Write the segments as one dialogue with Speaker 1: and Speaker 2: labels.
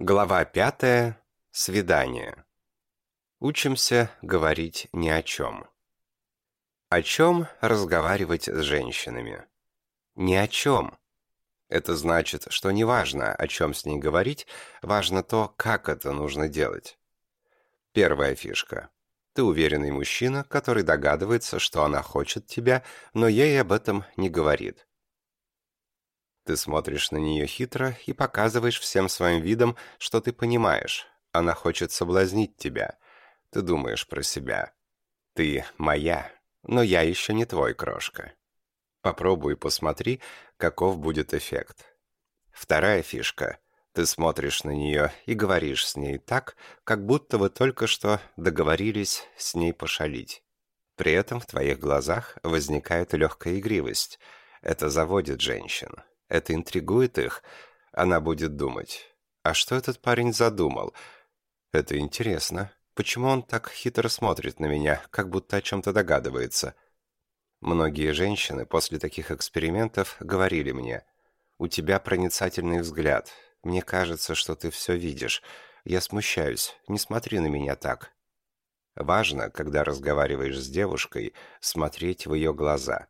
Speaker 1: Глава пятая. Свидание. Учимся говорить ни о чем. О чем разговаривать с женщинами? Ни о чем. Это значит, что не важно, о чем с ней говорить, важно то, как это нужно делать. Первая фишка. Ты уверенный мужчина, который догадывается, что она хочет тебя, но ей об этом не говорит. Ты смотришь на нее хитро и показываешь всем своим видом, что ты понимаешь. Она хочет соблазнить тебя. Ты думаешь про себя. Ты моя, но я еще не твой, крошка. Попробуй посмотри, каков будет эффект. Вторая фишка. Ты смотришь на нее и говоришь с ней так, как будто вы только что договорились с ней пошалить. При этом в твоих глазах возникает легкая игривость. Это заводит женщин. Это интригует их. Она будет думать. А что этот парень задумал? Это интересно. Почему он так хитро смотрит на меня, как будто о чем-то догадывается? Многие женщины после таких экспериментов говорили мне, «У тебя проницательный взгляд. Мне кажется, что ты все видишь. Я смущаюсь. Не смотри на меня так». Важно, когда разговариваешь с девушкой, смотреть в ее глаза.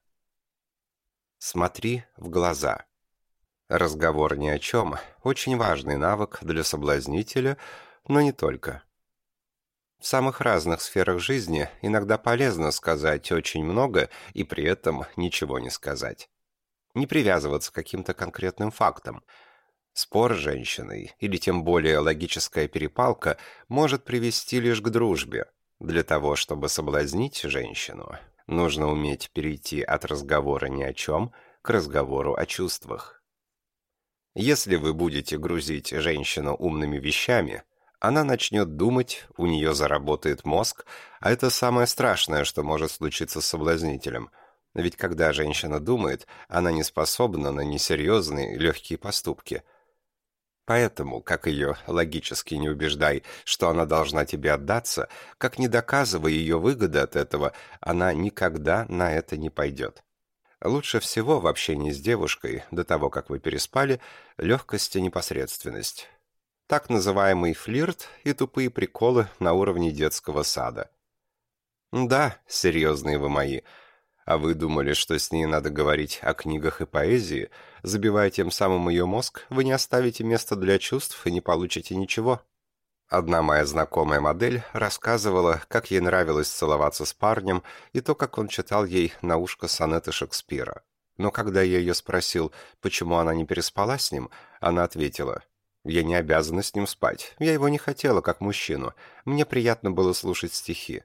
Speaker 1: Смотри в глаза. Разговор ни о чем – очень важный навык для соблазнителя, но не только. В самых разных сферах жизни иногда полезно сказать очень много и при этом ничего не сказать. Не привязываться к каким-то конкретным фактам. Спор с женщиной или тем более логическая перепалка может привести лишь к дружбе. Для того, чтобы соблазнить женщину, нужно уметь перейти от разговора ни о чем к разговору о чувствах. Если вы будете грузить женщину умными вещами, она начнет думать, у нее заработает мозг, а это самое страшное, что может случиться с соблазнителем. Ведь когда женщина думает, она не способна на несерьезные легкие поступки. Поэтому, как ее логически не убеждай, что она должна тебе отдаться, как не доказывая ее выгоды от этого, она никогда на это не пойдет. Лучше всего в общении с девушкой, до того, как вы переспали, легкость и непосредственность. Так называемый флирт и тупые приколы на уровне детского сада. Да, серьезные вы мои. А вы думали, что с ней надо говорить о книгах и поэзии? Забивая тем самым ее мозг, вы не оставите места для чувств и не получите ничего. Одна моя знакомая модель рассказывала, как ей нравилось целоваться с парнем и то, как он читал ей на ушко сонеты Шекспира. Но когда я ее спросил, почему она не переспала с ним, она ответила, «Я не обязана с ним спать. Я его не хотела, как мужчину. Мне приятно было слушать стихи».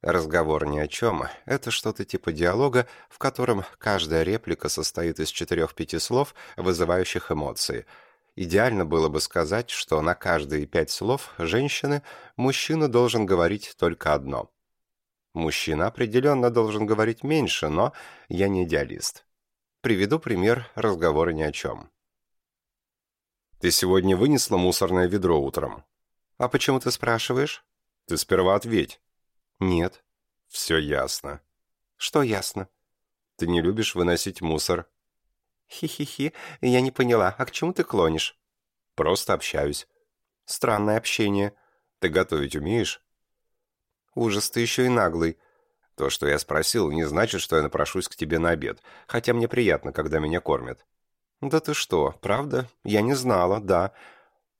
Speaker 1: Разговор ни о чем – это что-то типа диалога, в котором каждая реплика состоит из четырех-пяти слов, вызывающих эмоции – Идеально было бы сказать, что на каждые пять слов женщины мужчина должен говорить только одно. Мужчина определенно должен говорить меньше, но я не идеалист. Приведу пример разговора ни о чем. «Ты сегодня вынесла мусорное ведро утром?» «А почему ты спрашиваешь?» «Ты сперва ответь». «Нет». «Все ясно». «Что ясно?» «Ты не любишь выносить мусор». «Хи-хи-хи, я не поняла, а к чему ты клонишь?» «Просто общаюсь». «Странное общение. Ты готовить умеешь?» «Ужас, ты еще и наглый. То, что я спросил, не значит, что я напрошусь к тебе на обед, хотя мне приятно, когда меня кормят». «Да ты что, правда? Я не знала, да».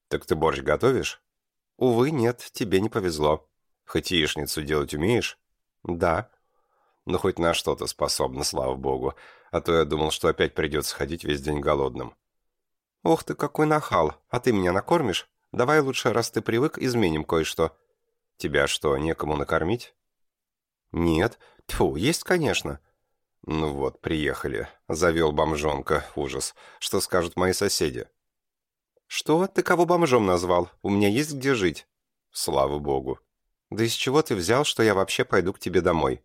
Speaker 1: «Так ты борщ готовишь?» «Увы, нет, тебе не повезло». «Хоть яичницу делать умеешь?» «Да». «Ну, хоть на что-то способна, слава богу а то я думал, что опять придется ходить весь день голодным. «Ох ты, какой нахал! А ты меня накормишь? Давай лучше, раз ты привык, изменим кое-что». «Тебя что, некому накормить?» «Нет. Тьфу, есть, конечно». «Ну вот, приехали. Завел бомжонка. Ужас. Что скажут мои соседи?» «Что? Ты кого бомжом назвал? У меня есть где жить». «Слава богу». «Да из чего ты взял, что я вообще пойду к тебе домой?»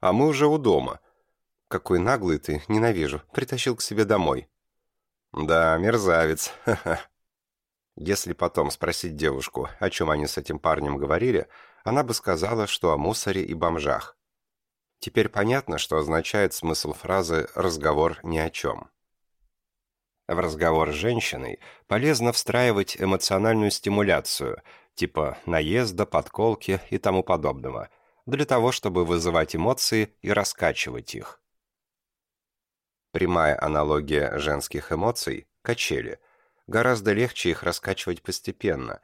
Speaker 1: «А мы уже у дома. «Какой наглый ты, ненавижу. Притащил к себе домой». «Да, мерзавец. Ха-ха». Если потом спросить девушку, о чем они с этим парнем говорили, она бы сказала, что о мусоре и бомжах. Теперь понятно, что означает смысл фразы «разговор ни о чем». В разговор с женщиной полезно встраивать эмоциональную стимуляцию, типа наезда, подколки и тому подобного, для того, чтобы вызывать эмоции и раскачивать их. Прямая аналогия женских эмоций – качели. Гораздо легче их раскачивать постепенно,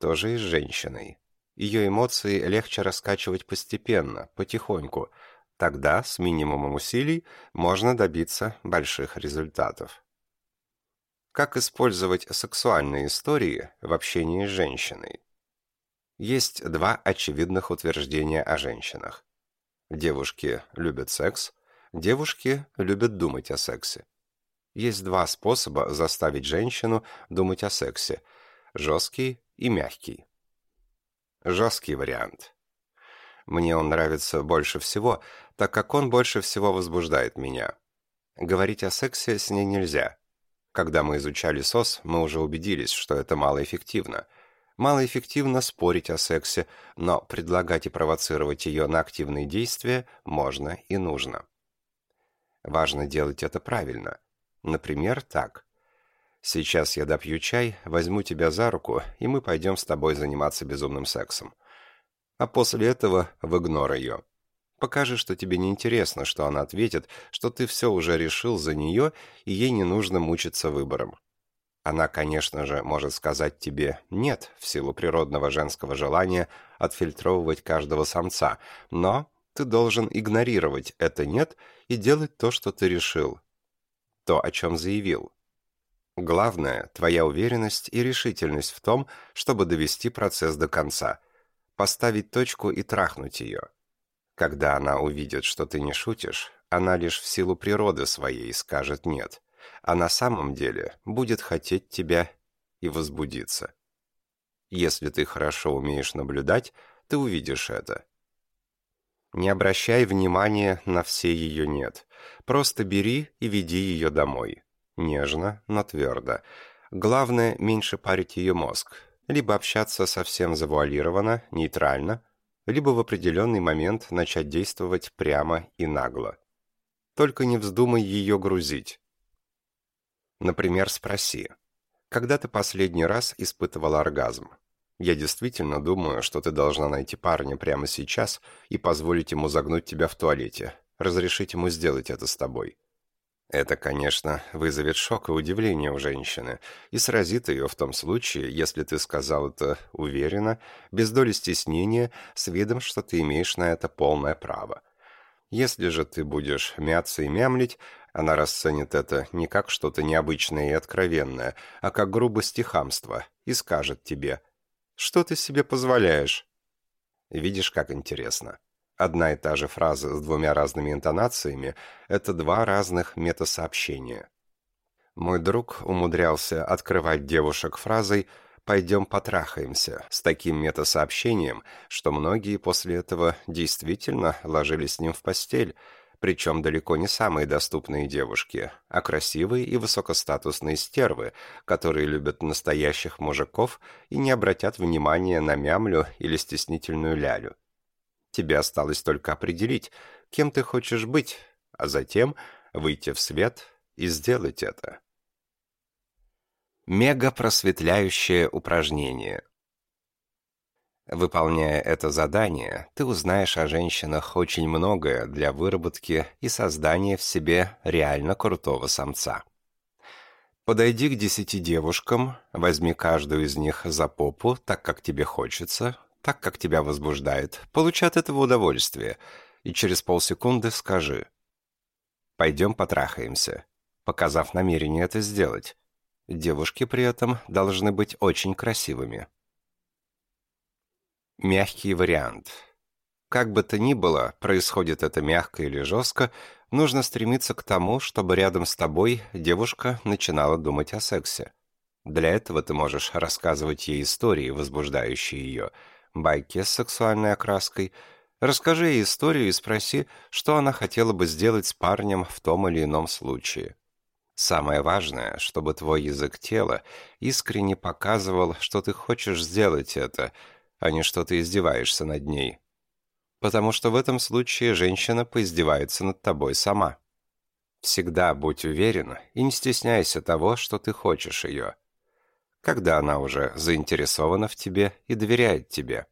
Speaker 1: тоже и с женщиной. Ее эмоции легче раскачивать постепенно, потихоньку. Тогда, с минимумом усилий, можно добиться больших результатов. Как использовать сексуальные истории в общении с женщиной? Есть два очевидных утверждения о женщинах. Девушки любят секс, девушки любят думать о сексе. Есть два способа заставить женщину думать о сексе – жесткий и мягкий. Жесткий вариант. Мне он нравится больше всего, так как он больше всего возбуждает меня. Говорить о сексе с ней нельзя. Когда мы изучали СОС, мы уже убедились, что это малоэффективно. Малоэффективно спорить о сексе, но предлагать и провоцировать ее на активные действия можно и нужно. Важно делать это правильно. Например, так. Сейчас я допью чай, возьму тебя за руку, и мы пойдем с тобой заниматься безумным сексом. А после этого в игнор ее. Покажи, что тебе не интересно, что она ответит, что ты все уже решил за нее, и ей не нужно мучиться выбором. Она, конечно же, может сказать тебе «нет» в силу природного женского желания отфильтровывать каждого самца, но ты должен игнорировать это «нет» и делать то, что ты решил, то, о чем заявил. Главное – твоя уверенность и решительность в том, чтобы довести процесс до конца, поставить точку и трахнуть ее. Когда она увидит, что ты не шутишь, она лишь в силу природы своей скажет «нет», а на самом деле будет хотеть тебя и возбудиться. Если ты хорошо умеешь наблюдать, ты увидишь это. Не обращай внимания на все ее «нет», просто бери и веди ее домой. Нежно, но твердо. Главное, меньше парить ее мозг. Либо общаться совсем завуалированно, нейтрально, либо в определенный момент начать действовать прямо и нагло. Только не вздумай ее грузить. Например, спроси, когда ты последний раз испытывала оргазм? Я действительно думаю, что ты должна найти парня прямо сейчас и позволить ему загнуть тебя в туалете, разрешить ему сделать это с тобой. Это, конечно, вызовет шок и удивление у женщины и сразит ее в том случае, если ты сказал это уверенно, без доли стеснения, с видом, что ты имеешь на это полное право. Если же ты будешь мяться и мямлить, она расценит это не как что-то необычное и откровенное, а как грубость и хамство, и скажет тебе «Что ты себе позволяешь?» Видишь, как интересно. Одна и та же фраза с двумя разными интонациями – это два разных метасообщения. Мой друг умудрялся открывать девушек фразой «пойдем потрахаемся» с таким метасообщением, что многие после этого действительно ложились с ним в постель, причем далеко не самые доступные девушки, а красивые и высокостатусные стервы, которые любят настоящих мужиков и не обратят внимания на мямлю или стеснительную лялю. Тебе осталось только определить, кем ты хочешь быть, а затем выйти в свет и сделать это. Мега-просветляющее упражнение. Выполняя это задание, ты узнаешь о женщинах очень многое для выработки и создания в себе реально крутого самца. Подойди к десяти девушкам, возьми каждую из них за попу, так как тебе хочется, так, как тебя возбуждает, получай от этого удовольствие, и через полсекунды скажи «Пойдем потрахаемся», показав намерение это сделать. Девушки при этом должны быть очень красивыми. Мягкий вариант. Как бы то ни было, происходит это мягко или жестко, нужно стремиться к тому, чтобы рядом с тобой девушка начинала думать о сексе. Для этого ты можешь рассказывать ей истории, возбуждающие ее – байки с сексуальной окраской, расскажи ей историю и спроси, что она хотела бы сделать с парнем в том или ином случае. Самое важное, чтобы твой язык тела искренне показывал, что ты хочешь сделать это, а не что ты издеваешься над ней. Потому что в этом случае женщина поиздевается над тобой сама. Всегда будь уверен и не стесняйся того, что ты хочешь ее. Когда она уже заинтересована в тебе и доверяет тебе.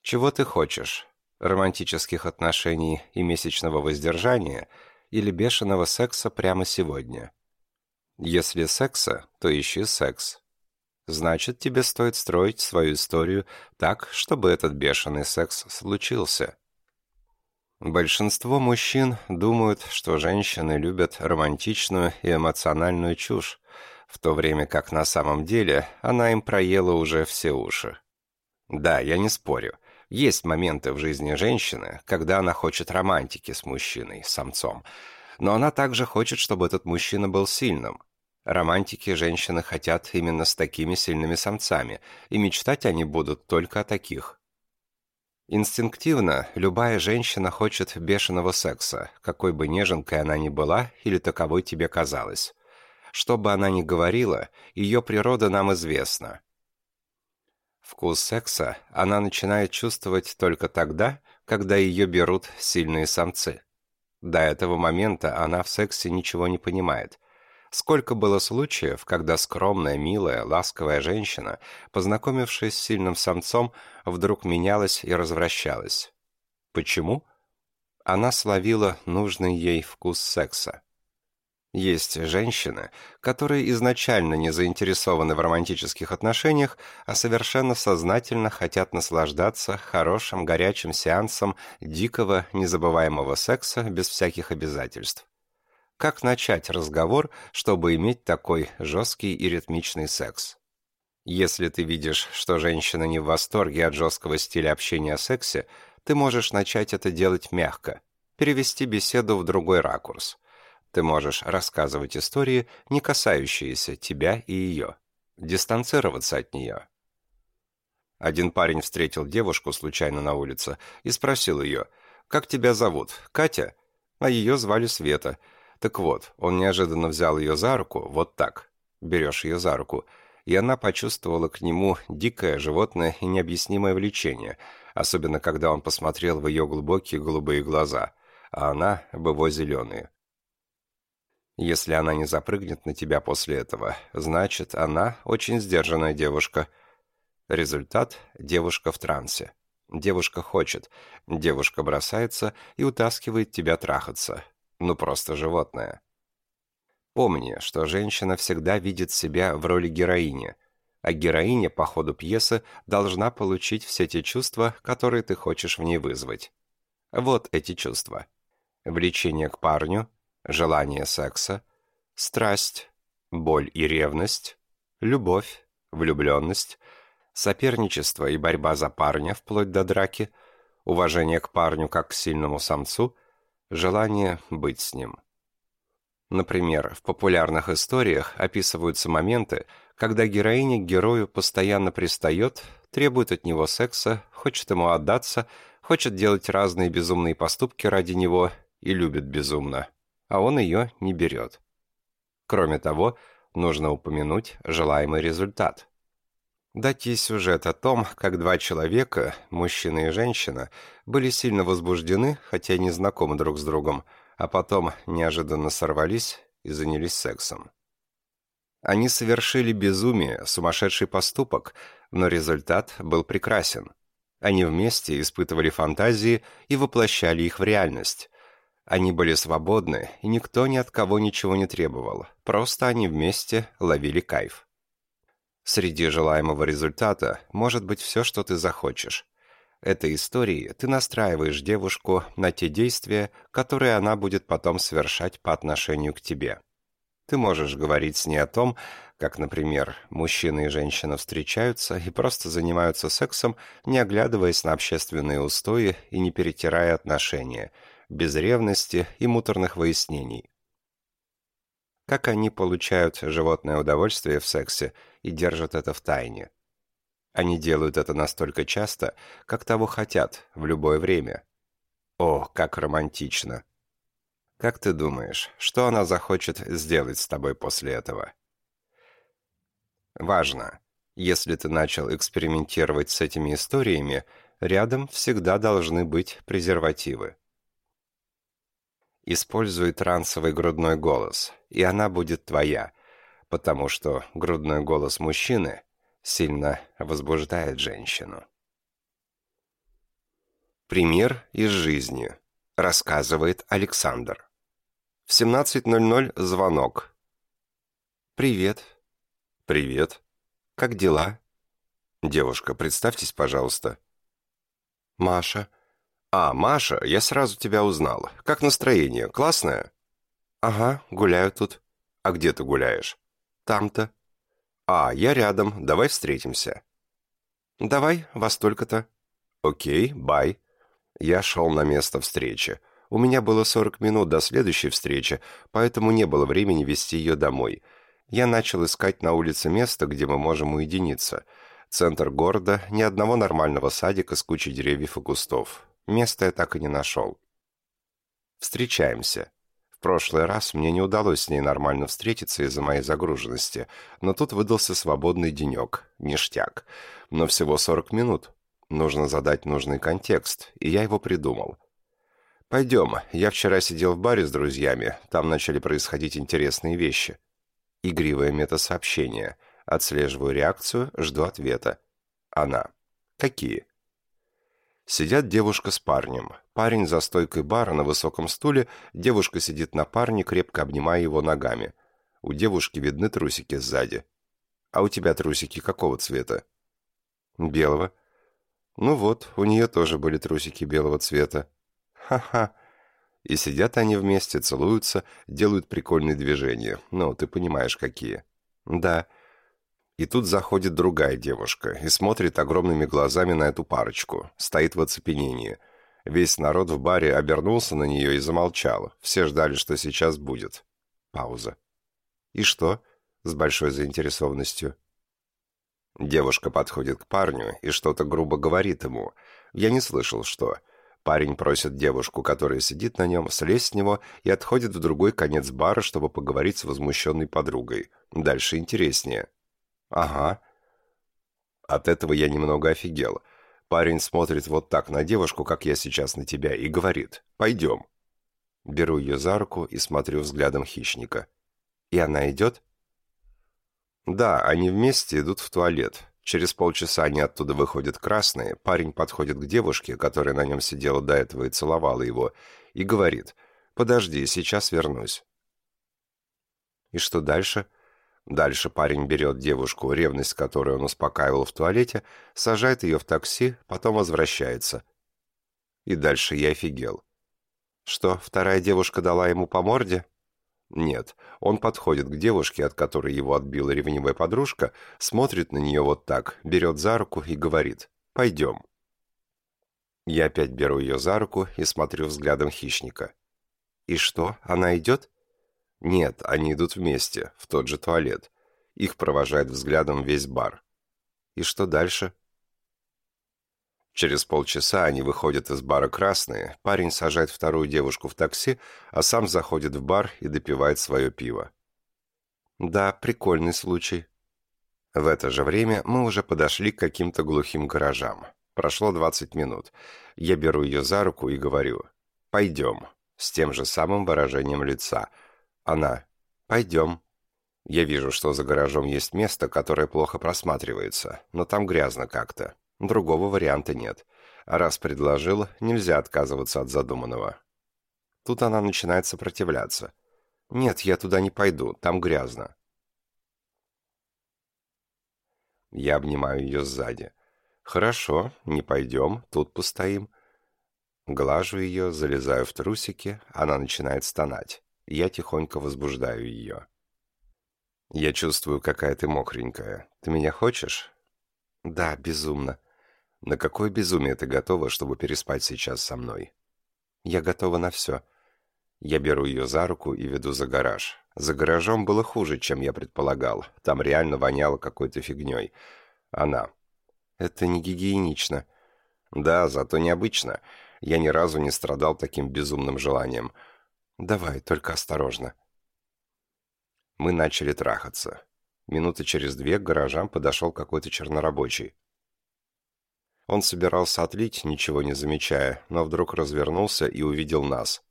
Speaker 1: Чего ты хочешь? Романтических отношений и месячного воздержания или бешеного секса прямо сегодня? Если секса, то ищи секс. Значит, тебе стоит строить свою историю так, чтобы этот бешеный секс случился. Большинство мужчин думают, что женщины любят романтичную и эмоциональную чушь, в то время как на самом деле она им проела уже все уши. Да, я не спорю. Есть моменты в жизни женщины, когда она хочет романтики с мужчиной, самцом. Но она также хочет, чтобы этот мужчина был сильным. Романтики женщины хотят именно с такими сильными самцами, и мечтать они будут только о таких. Инстинктивно любая женщина хочет бешеного секса, какой бы неженкой она ни была или таковой тебе казалась. Что бы она ни говорила, ее природа нам известна. Вкус секса она начинает чувствовать только тогда, когда ее берут сильные самцы. До этого момента она в сексе ничего не понимает – Сколько было случаев, когда скромная, милая, ласковая женщина, познакомившись с сильным самцом, вдруг менялась и развращалась. Почему? Она словила нужный ей вкус секса. Есть женщины, которые изначально не заинтересованы в романтических отношениях, а совершенно сознательно хотят наслаждаться хорошим горячим сеансом дикого, незабываемого секса без всяких обязательств. Как начать разговор, чтобы иметь такой жесткий и ритмичный секс? Если ты видишь, что женщина не в восторге от жесткого стиля общения о сексе, ты можешь начать это делать мягко, перевести беседу в другой ракурс. Ты можешь рассказывать истории, не касающиеся тебя и ее, дистанцироваться от нее. Один парень встретил девушку случайно на улице и спросил ее, «Как тебя зовут? Катя?» А ее звали Света – так вот, он неожиданно взял ее за руку, вот так. Берешь ее за руку. И она почувствовала к нему дикое, животное и необъяснимое влечение, особенно когда он посмотрел в ее глубокие голубые глаза, а она в его зеленые. Если она не запрыгнет на тебя после этого, значит, она очень сдержанная девушка. Результат – девушка в трансе. Девушка хочет, девушка бросается и утаскивает тебя трахаться ну просто животное. Помни, что женщина всегда видит себя в роли героини, а героиня по ходу пьесы должна получить все те чувства, которые ты хочешь в ней вызвать. Вот эти чувства. Влечение к парню, желание секса, страсть, боль и ревность, любовь, влюбленность, соперничество и борьба за парня вплоть до драки, уважение к парню как к сильному самцу – желание быть с ним. Например, в популярных историях описываются моменты, когда героиня к герою постоянно пристает, требует от него секса, хочет ему отдаться, хочет делать разные безумные поступки ради него и любит безумно, а он ее не берет. Кроме того, нужно упомянуть желаемый результат. Дать ей сюжет о том, как два человека, мужчина и женщина, были сильно возбуждены, хотя не знакомы друг с другом, а потом неожиданно сорвались и занялись сексом. Они совершили безумие, сумасшедший поступок, но результат был прекрасен. Они вместе испытывали фантазии и воплощали их в реальность. Они были свободны, и никто ни от кого ничего не требовал, просто они вместе ловили кайф. Среди желаемого результата может быть все, что ты захочешь. Этой историей ты настраиваешь девушку на те действия, которые она будет потом совершать по отношению к тебе. Ты можешь говорить с ней о том, как, например, мужчина и женщина встречаются и просто занимаются сексом, не оглядываясь на общественные устои и не перетирая отношения, без ревности и муторных выяснений как они получают животное удовольствие в сексе и держат это в тайне. Они делают это настолько часто, как того хотят, в любое время. О, как романтично! Как ты думаешь, что она захочет сделать с тобой после этого? Важно. Если ты начал экспериментировать с этими историями, рядом всегда должны быть презервативы. Используй трансовый грудной голос, и она будет твоя, потому что грудной голос мужчины сильно возбуждает женщину. Пример из жизни. Рассказывает Александр. В 17.00 звонок. «Привет». «Привет. Как дела?» «Девушка, представьтесь, пожалуйста». «Маша». «А, Маша, я сразу тебя узнал. Как настроение? Классное?» «Ага, гуляю тут». «А где ты гуляешь?» «Там-то». «А, я рядом. Давай встретимся». «Давай, во столько-то». «Окей, бай». Я шел на место встречи. У меня было 40 минут до следующей встречи, поэтому не было времени вести ее домой. Я начал искать на улице место, где мы можем уединиться. Центр города, ни одного нормального садика с кучей деревьев и кустов. Место я так и не нашел. Встречаемся. В прошлый раз мне не удалось с ней нормально встретиться из-за моей загруженности, но тут выдался свободный денек, ништяк. Но всего 40 минут. Нужно задать нужный контекст, и я его придумал. «Пойдем. Я вчера сидел в баре с друзьями. Там начали происходить интересные вещи». Игривое метасообщение. Отслеживаю реакцию, жду ответа. Она. «Какие?» Сидят девушка с парнем. Парень за стойкой бара на высоком стуле, девушка сидит на парне, крепко обнимая его ногами. У девушки видны трусики сзади. «А у тебя трусики какого цвета?» «Белого». Ну вот, у нее тоже были трусики белого цвета. Ха-ха. И сидят они вместе, целуются, делают прикольные движения. Ну, ты понимаешь, какие. Да. И тут заходит другая девушка и смотрит огромными глазами на эту парочку. Стоит в оцепенении. Весь народ в баре обернулся на нее и замолчал. Все ждали, что сейчас будет. Пауза. «И что?» С большой заинтересованностью. Девушка подходит к парню и что-то грубо говорит ему. Я не слышал, что. Парень просит девушку, которая сидит на нем, слезть с него и отходит в другой конец бара, чтобы поговорить с возмущенной подругой. Дальше интереснее. Ага. От этого я немного офигел. Парень смотрит вот так на девушку, как я сейчас на тебя, и говорит «Пойдем». Беру ее за руку и смотрю взглядом хищника. И она идет? Да, они вместе идут в туалет. Через полчаса они оттуда выходят красные, парень подходит к девушке, которая на нем сидела до этого и целовала его, и говорит «Подожди, сейчас вернусь». И что дальше? Дальше парень берет девушку, ревность которой он успокаивал в туалете, сажает ее в такси, потом возвращается. И дальше я офигел. Что, вторая девушка дала ему по морде? Нет, он подходит к девушке, от которой его отбила ревнивая подружка, смотрит на нее вот так, берет за руку и говорит «Пойдем». Я опять беру ее за руку и смотрю взглядом хищника. «И что, она идет?» «Нет, они идут вместе, в тот же туалет. Их провожает взглядом весь бар». «И что дальше?» Через полчаса они выходят из бара красные, парень сажает вторую девушку в такси, а сам заходит в бар и допивает свое пиво. Да, прикольный случай. В это же время мы уже подошли к каким-то глухим гаражам. Прошло 20 минут. Я беру ее за руку и говорю «Пойдем», с тем же самым выражением лица. Она «Пойдем». Я вижу, что за гаражом есть место, которое плохо просматривается, но там грязно как-то. Другого варианта нет. А раз предложил, нельзя отказываться от задуманного. Тут она начинает сопротивляться. «Нет, я туда не пойду, там грязно». Я обнимаю ее сзади. «Хорошо, не пойдем, тут постоим». Глажу ее, залезаю в трусики, она начинает стонать. Я тихонько возбуждаю ее. «Я чувствую, какая ты мокренькая. Ты меня хочешь?» «Да, безумно. На какое безумие ты готова, чтобы переспать сейчас со мной? Я готова на все. Я беру ее за руку и веду за гараж. За гаражом было хуже, чем я предполагал. Там реально воняло какой-то фигней. Она. Это не гигиенично. Да, зато необычно. Я ни разу не страдал таким безумным желанием. Давай, только осторожно. Мы начали трахаться. Минуты через две к гаражам подошел какой-то чернорабочий. Он собирался отлить, ничего не замечая, но вдруг развернулся и увидел нас.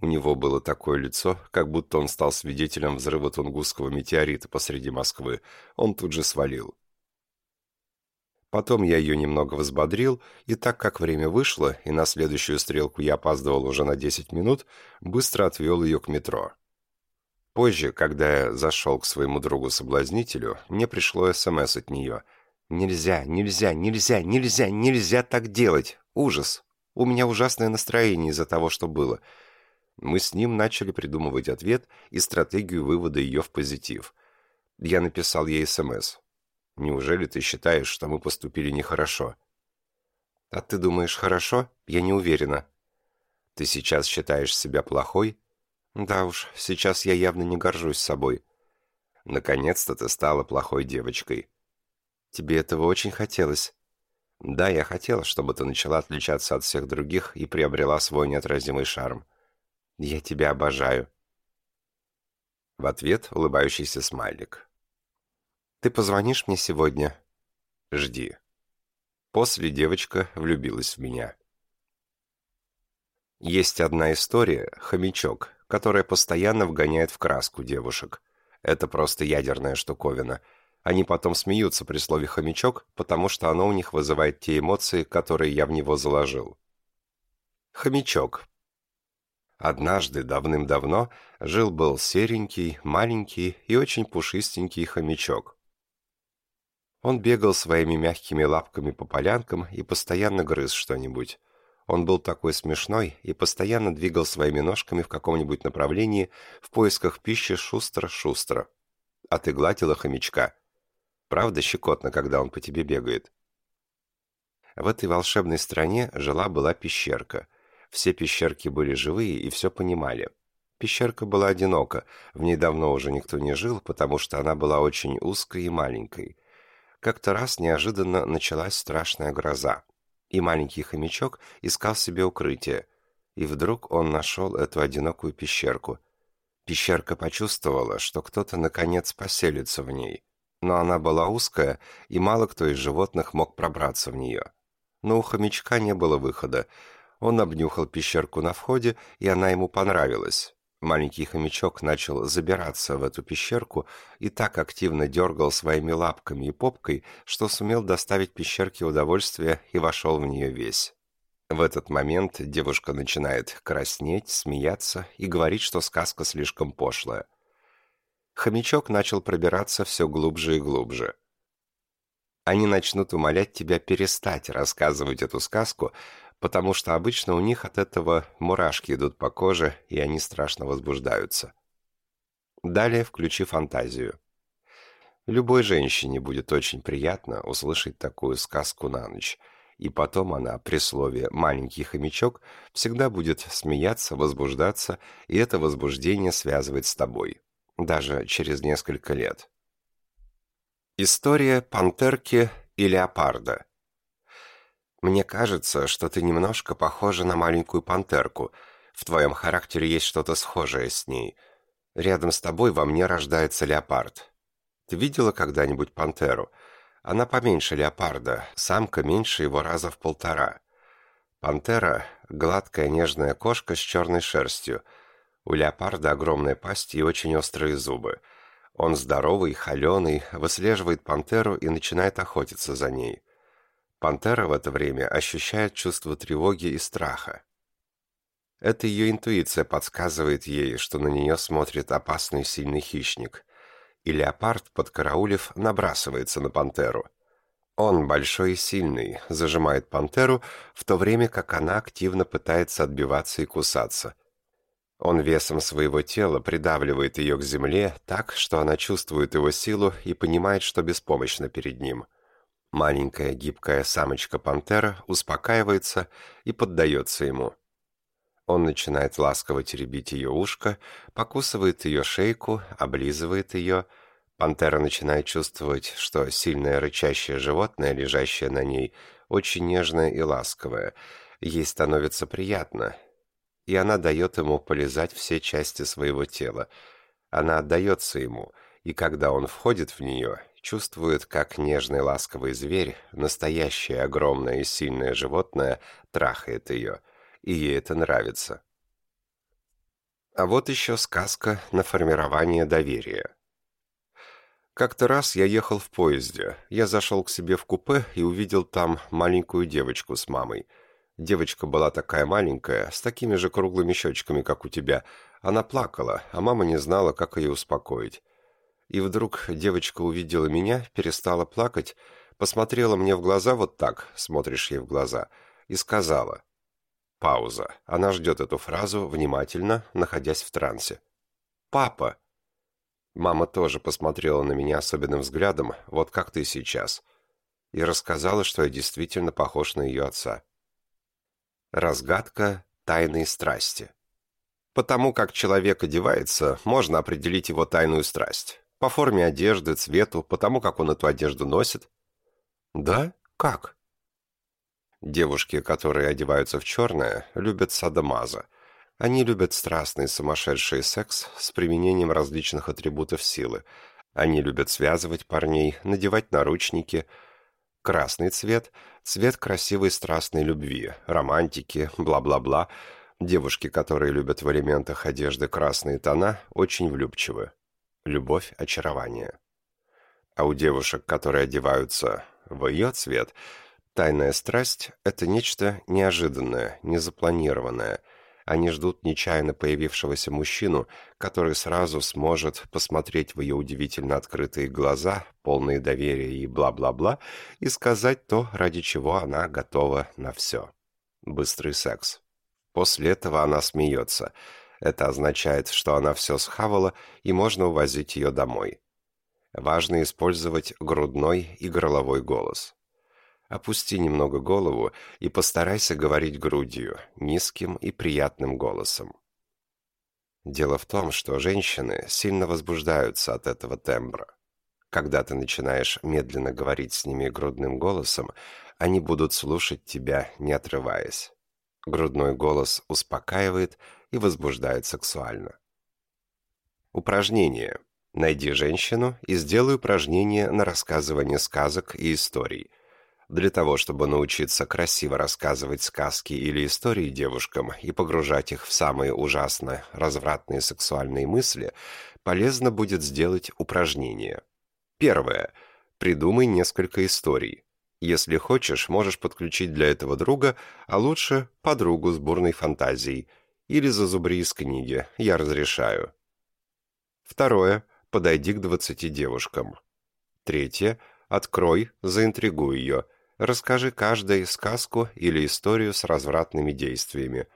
Speaker 1: У него было такое лицо, как будто он стал свидетелем взрыва тунгусского метеорита посреди Москвы. Он тут же свалил. Потом я ее немного взбодрил, и так как время вышло, и на следующую стрелку я опаздывал уже на 10 минут, быстро отвел ее к метро. Позже, когда я зашел к своему другу-соблазнителю, мне пришло СМС от нее. «Нельзя, нельзя, нельзя, нельзя, нельзя так делать! Ужас! У меня ужасное настроение из-за того, что было». Мы с ним начали придумывать ответ и стратегию вывода ее в позитив. Я написал ей СМС. Неужели ты считаешь, что мы поступили нехорошо? А ты думаешь, хорошо? Я не уверена. Ты сейчас считаешь себя плохой? Да уж, сейчас я явно не горжусь собой. Наконец-то ты стала плохой девочкой. Тебе этого очень хотелось. Да, я хотела, чтобы ты начала отличаться от всех других и приобрела свой неотразимый шарм. Я тебя обожаю. В ответ улыбающийся смайлик. Ты позвонишь мне сегодня? Жди. После девочка влюбилась в меня. Есть одна история, хомячок, которая постоянно вгоняет в краску девушек. Это просто ядерная штуковина. Они потом смеются при слове «хомячок», потому что оно у них вызывает те эмоции, которые я в него заложил. Хомячок. Однажды, давным-давно, жил-был серенький, маленький и очень пушистенький хомячок. Он бегал своими мягкими лапками по полянкам и постоянно грыз что-нибудь. Он был такой смешной и постоянно двигал своими ножками в каком-нибудь направлении в поисках пищи шустро-шустро. А ты гладила хомячка. Правда щекотно, когда он по тебе бегает? В этой волшебной стране жила-была пещерка. Все пещерки были живые и все понимали. Пещерка была одинока, в ней давно уже никто не жил, потому что она была очень узкой и маленькой – как-то раз неожиданно началась страшная гроза, и маленький хомячок искал себе укрытие, и вдруг он нашел эту одинокую пещерку. Пещерка почувствовала, что кто-то наконец поселится в ней, но она была узкая, и мало кто из животных мог пробраться в нее. Но у хомячка не было выхода. Он обнюхал пещерку на входе, и она ему понравилась. Маленький хомячок начал забираться в эту пещерку и так активно дергал своими лапками и попкой, что сумел доставить пещерке удовольствие и вошел в нее весь. В этот момент девушка начинает краснеть, смеяться и говорить, что сказка слишком пошлая. Хомячок начал пробираться все глубже и глубже. Они начнут умолять тебя перестать рассказывать эту сказку, потому что обычно у них от этого мурашки идут по коже, и они страшно возбуждаются. Далее включи фантазию. Любой женщине будет очень приятно услышать такую сказку на ночь, и потом она при слове «маленький хомячок» всегда будет смеяться, возбуждаться, и это возбуждение связывает с тобой, даже через несколько лет. История пантерки и леопарда – мне кажется, что ты немножко похожа на маленькую пантерку. В твоем характере есть что-то схожее с ней. Рядом с тобой во мне рождается леопард. Ты видела когда-нибудь пантеру? Она поменьше леопарда, самка меньше его раза в полтора. Пантера — гладкая нежная кошка с черной шерстью. У леопарда огромная пасть и очень острые зубы. Он здоровый, холеный, выслеживает пантеру и начинает охотиться за ней. Пантера в это время ощущает чувство тревоги и страха. Это ее интуиция подсказывает ей, что на нее смотрит опасный сильный хищник. И леопард, подкараулив, набрасывается на пантеру. Он, большой и сильный, зажимает пантеру, в то время как она активно пытается отбиваться и кусаться. Он весом своего тела придавливает ее к земле так, что она чувствует его силу и понимает, что беспомощна перед ним – Маленькая гибкая самочка-пантера успокаивается и поддается ему. Он начинает ласково теребить ее ушко, покусывает ее шейку, облизывает ее. Пантера начинает чувствовать, что сильное рычащее животное, лежащее на ней, очень нежное и ласковое. Ей становится приятно, и она дает ему полизать все части своего тела. Она отдается ему, и когда он входит в нее, чувствует, как нежный ласковый зверь, настоящее огромное и сильное животное, трахает ее, и ей это нравится. А вот еще сказка на формирование доверия. Как-то раз я ехал в поезде. Я зашел к себе в купе и увидел там маленькую девочку с мамой. Девочка была такая маленькая, с такими же круглыми щечками, как у тебя. Она плакала, а мама не знала, как ее успокоить. И вдруг девочка увидела меня, перестала плакать, посмотрела мне в глаза вот так, смотришь ей в глаза, и сказала. Пауза. Она ждет эту фразу, внимательно, находясь в трансе. «Папа!» Мама тоже посмотрела на меня особенным взглядом, вот как ты сейчас, и рассказала, что я действительно похож на ее отца. Разгадка тайной страсти. Потому как человек одевается, можно определить его тайную страсть. По форме одежды, цвету, потому как он эту одежду носит. Да? Как? Девушки, которые одеваются в черное, любят садомаза. Они любят страстный сумасшедший секс с применением различных атрибутов силы. Они любят связывать парней, надевать наручники. Красный цвет – цвет красивой страстной любви, романтики, бла-бла-бла. Девушки, которые любят в элементах одежды красные тона, очень влюбчивы. Любовь – очарование. А у девушек, которые одеваются в ее цвет – Тайная страсть – это нечто неожиданное, незапланированное. Они ждут нечаянно появившегося мужчину, который сразу сможет посмотреть в ее удивительно открытые глаза, полные доверия и бла-бла-бла, и сказать то, ради чего она готова на все. Быстрый секс. После этого она смеется. Это означает, что она все схавала, и можно увозить ее домой. Важно использовать грудной и горловой голос. Опусти немного голову и постарайся говорить грудью, низким и приятным голосом. Дело в том, что женщины сильно возбуждаются от этого тембра. Когда ты начинаешь медленно говорить с ними грудным голосом, они будут слушать тебя, не отрываясь. Грудной голос успокаивает и возбуждает сексуально. Упражнение. Найди женщину и сделай упражнение на рассказывание сказок и историй – для того, чтобы научиться красиво рассказывать сказки или истории девушкам и погружать их в самые ужасные, развратные сексуальные мысли, полезно будет сделать упражнение. Первое. Придумай несколько историй. Если хочешь, можешь подключить для этого друга, а лучше подругу с бурной фантазией. Или зазубри из книги, я разрешаю. Второе. Подойди к 20 девушкам. Третье. Открой, заинтригуй ее – Расскажи каждой сказку или историю с развратными действиями.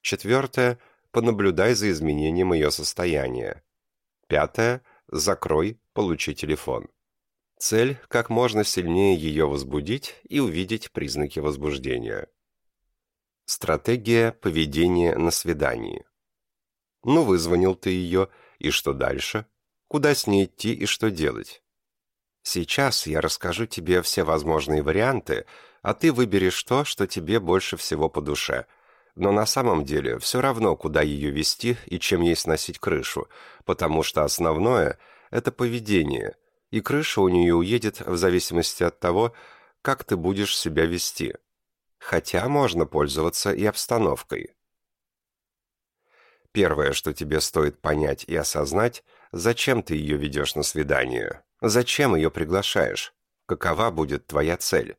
Speaker 1: Четвертое. Понаблюдай за изменением ее состояния. Пятое. Закрой, получи телефон. Цель – как можно сильнее ее возбудить и увидеть признаки возбуждения. Стратегия поведения на свидании. Ну, вызвонил ты ее, и что дальше? Куда с ней идти и что делать? Сейчас я расскажу тебе все возможные варианты, а ты выберешь то, что тебе больше всего по душе. Но на самом деле все равно, куда ее вести и чем ей сносить крышу, потому что основное – это поведение, и крыша у нее уедет в зависимости от того, как ты будешь себя вести. Хотя можно пользоваться и обстановкой. Первое, что тебе стоит понять и осознать, зачем ты ее ведешь на свидание. Зачем ее приглашаешь? Какова будет твоя цель?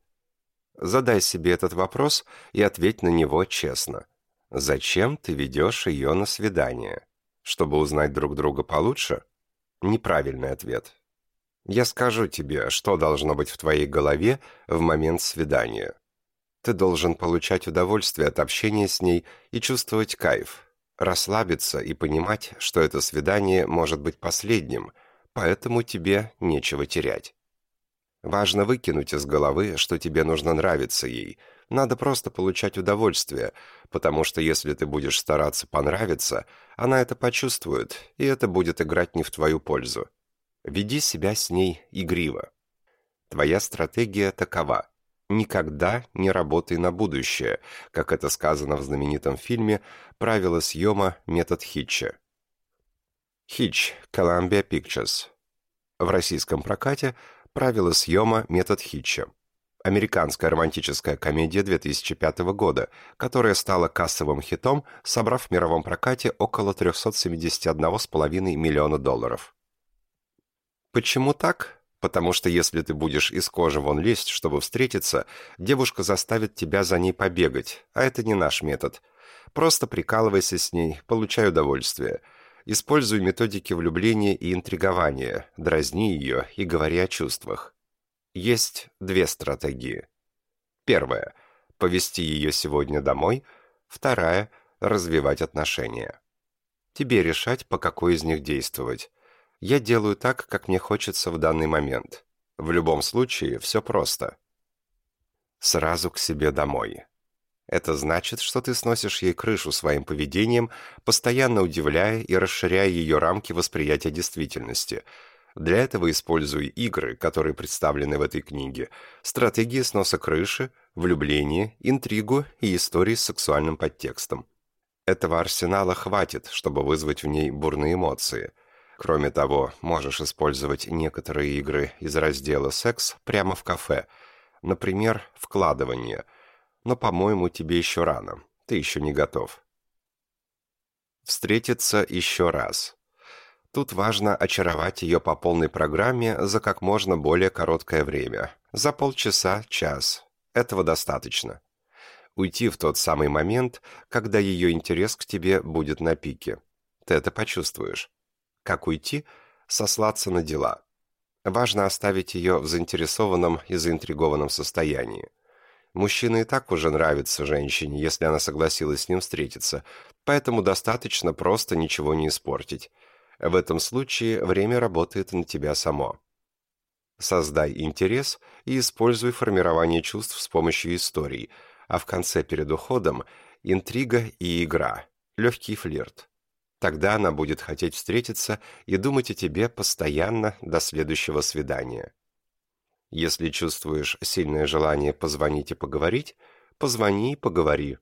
Speaker 1: Задай себе этот вопрос и ответь на него честно. Зачем ты ведешь ее на свидание? Чтобы узнать друг друга получше? Неправильный ответ. Я скажу тебе, что должно быть в твоей голове в момент свидания. Ты должен получать удовольствие от общения с ней и чувствовать кайф, расслабиться и понимать, что это свидание может быть последним – поэтому тебе нечего терять. Важно выкинуть из головы, что тебе нужно нравиться ей. Надо просто получать удовольствие, потому что если ты будешь стараться понравиться, она это почувствует, и это будет играть не в твою пользу. Веди себя с ней игриво. Твоя стратегия такова. Никогда не работай на будущее, как это сказано в знаменитом фильме «Правила съема. Метод Хитча». Хитч, Columbia Pictures. В российском прокате «Правила съема. Метод Хитча». американская романтическая комедия 2005 года, которая стала кассовым хитом, собрав в мировом прокате около 371,5 миллиона долларов. Почему так? Потому что если ты будешь из кожи вон лезть, чтобы встретиться, девушка заставит тебя за ней побегать, а это не наш метод. Просто прикалывайся с ней, получай удовольствие. Используй методики влюбления и интригования, дразни ее и говори о чувствах. Есть две стратегии. Первая – повести ее сегодня домой. Вторая – развивать отношения. Тебе решать, по какой из них действовать. Я делаю так, как мне хочется в данный момент. В любом случае, все просто. Сразу к себе домой. Это значит, что ты сносишь ей крышу своим поведением, постоянно удивляя и расширяя ее рамки восприятия действительности – для этого используй игры, которые представлены в этой книге, стратегии сноса крыши, влюбление, интригу и истории с сексуальным подтекстом. Этого арсенала хватит, чтобы вызвать в ней бурные эмоции. Кроме того, можешь использовать некоторые игры из раздела «Секс» прямо в кафе. Например, «Вкладывание». Но, по-моему, тебе еще рано. Ты еще не готов. Встретиться еще раз. Тут важно очаровать ее по полной программе за как можно более короткое время. За полчаса, час. Этого достаточно. Уйти в тот самый момент, когда ее интерес к тебе будет на пике. Ты это почувствуешь. Как уйти? Сослаться на дела. Важно оставить ее в заинтересованном и заинтригованном состоянии. Мужчина и так уже нравится женщине, если она согласилась с ним встретиться, поэтому достаточно просто ничего не испортить. В этом случае время работает на тебя само. Создай интерес и используй формирование чувств с помощью историй, а в конце перед уходом – интрига и игра, легкий флирт. Тогда она будет хотеть встретиться и думать о тебе постоянно до следующего свидания. Если чувствуешь сильное желание позвонить и поговорить, позвони и поговори.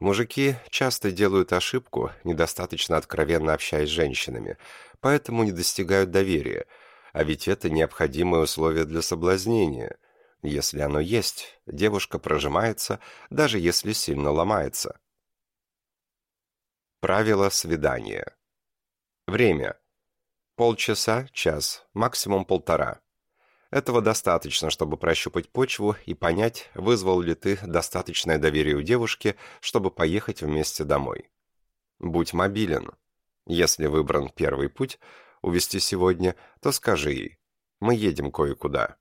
Speaker 1: Мужики часто делают ошибку, недостаточно откровенно общаясь с женщинами, поэтому не достигают доверия, а ведь это необходимое условие для соблазнения. Если оно есть, девушка прожимается, даже если сильно ломается. Правило свидания. Время. Полчаса, час, максимум полтора. Этого достаточно, чтобы прощупать почву и понять, вызвал ли ты достаточное доверие у девушки, чтобы поехать вместе домой. Будь мобилен. Если выбран первый путь, увести сегодня, то скажи ей, мы едем кое-куда.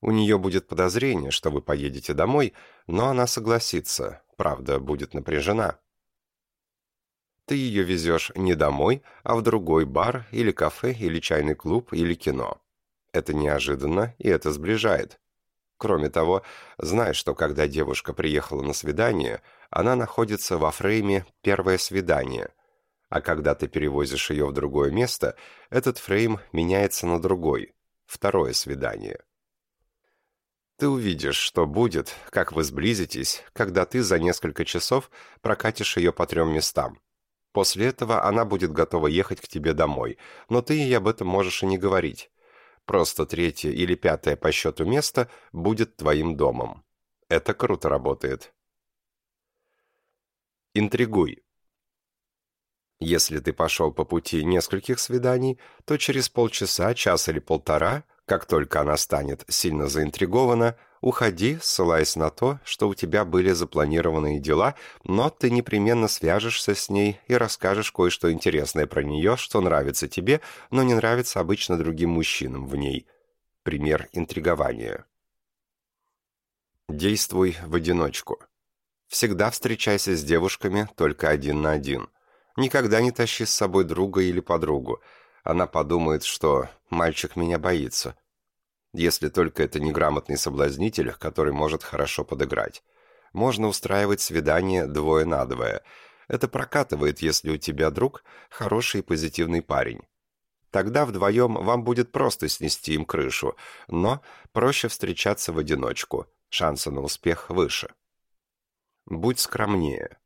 Speaker 1: У нее будет подозрение, что вы поедете домой, но она согласится, правда, будет напряжена. Ты ее везешь не домой, а в другой бар или кафе или чайный клуб или кино. Это неожиданно, и это сближает. Кроме того, знай, что когда девушка приехала на свидание, она находится во фрейме «первое свидание», а когда ты перевозишь ее в другое место, этот фрейм меняется на другой «второе свидание». Ты увидишь, что будет, как вы сблизитесь, когда ты за несколько часов прокатишь ее по трем местам. После этого она будет готова ехать к тебе домой, но ты ей об этом можешь и не говорить. Просто третье или пятое по счету место будет твоим домом. Это круто работает. Интригуй. Если ты пошел по пути нескольких свиданий, то через полчаса, час или полтора, как только она станет сильно заинтригована, Уходи, ссылаясь на то, что у тебя были запланированные дела, но ты непременно свяжешься с ней и расскажешь кое-что интересное про нее, что нравится тебе, но не нравится обычно другим мужчинам в ней. Пример интригования. Действуй в одиночку. Всегда встречайся с девушками только один на один. Никогда не тащи с собой друга или подругу. Она подумает, что «мальчик меня боится», если только это неграмотный соблазнитель, который может хорошо подыграть. Можно устраивать свидание двое на двое. Это прокатывает, если у тебя друг хороший и позитивный парень. Тогда вдвоем вам будет просто снести им крышу, но проще встречаться в одиночку, шансы на успех выше. Будь скромнее.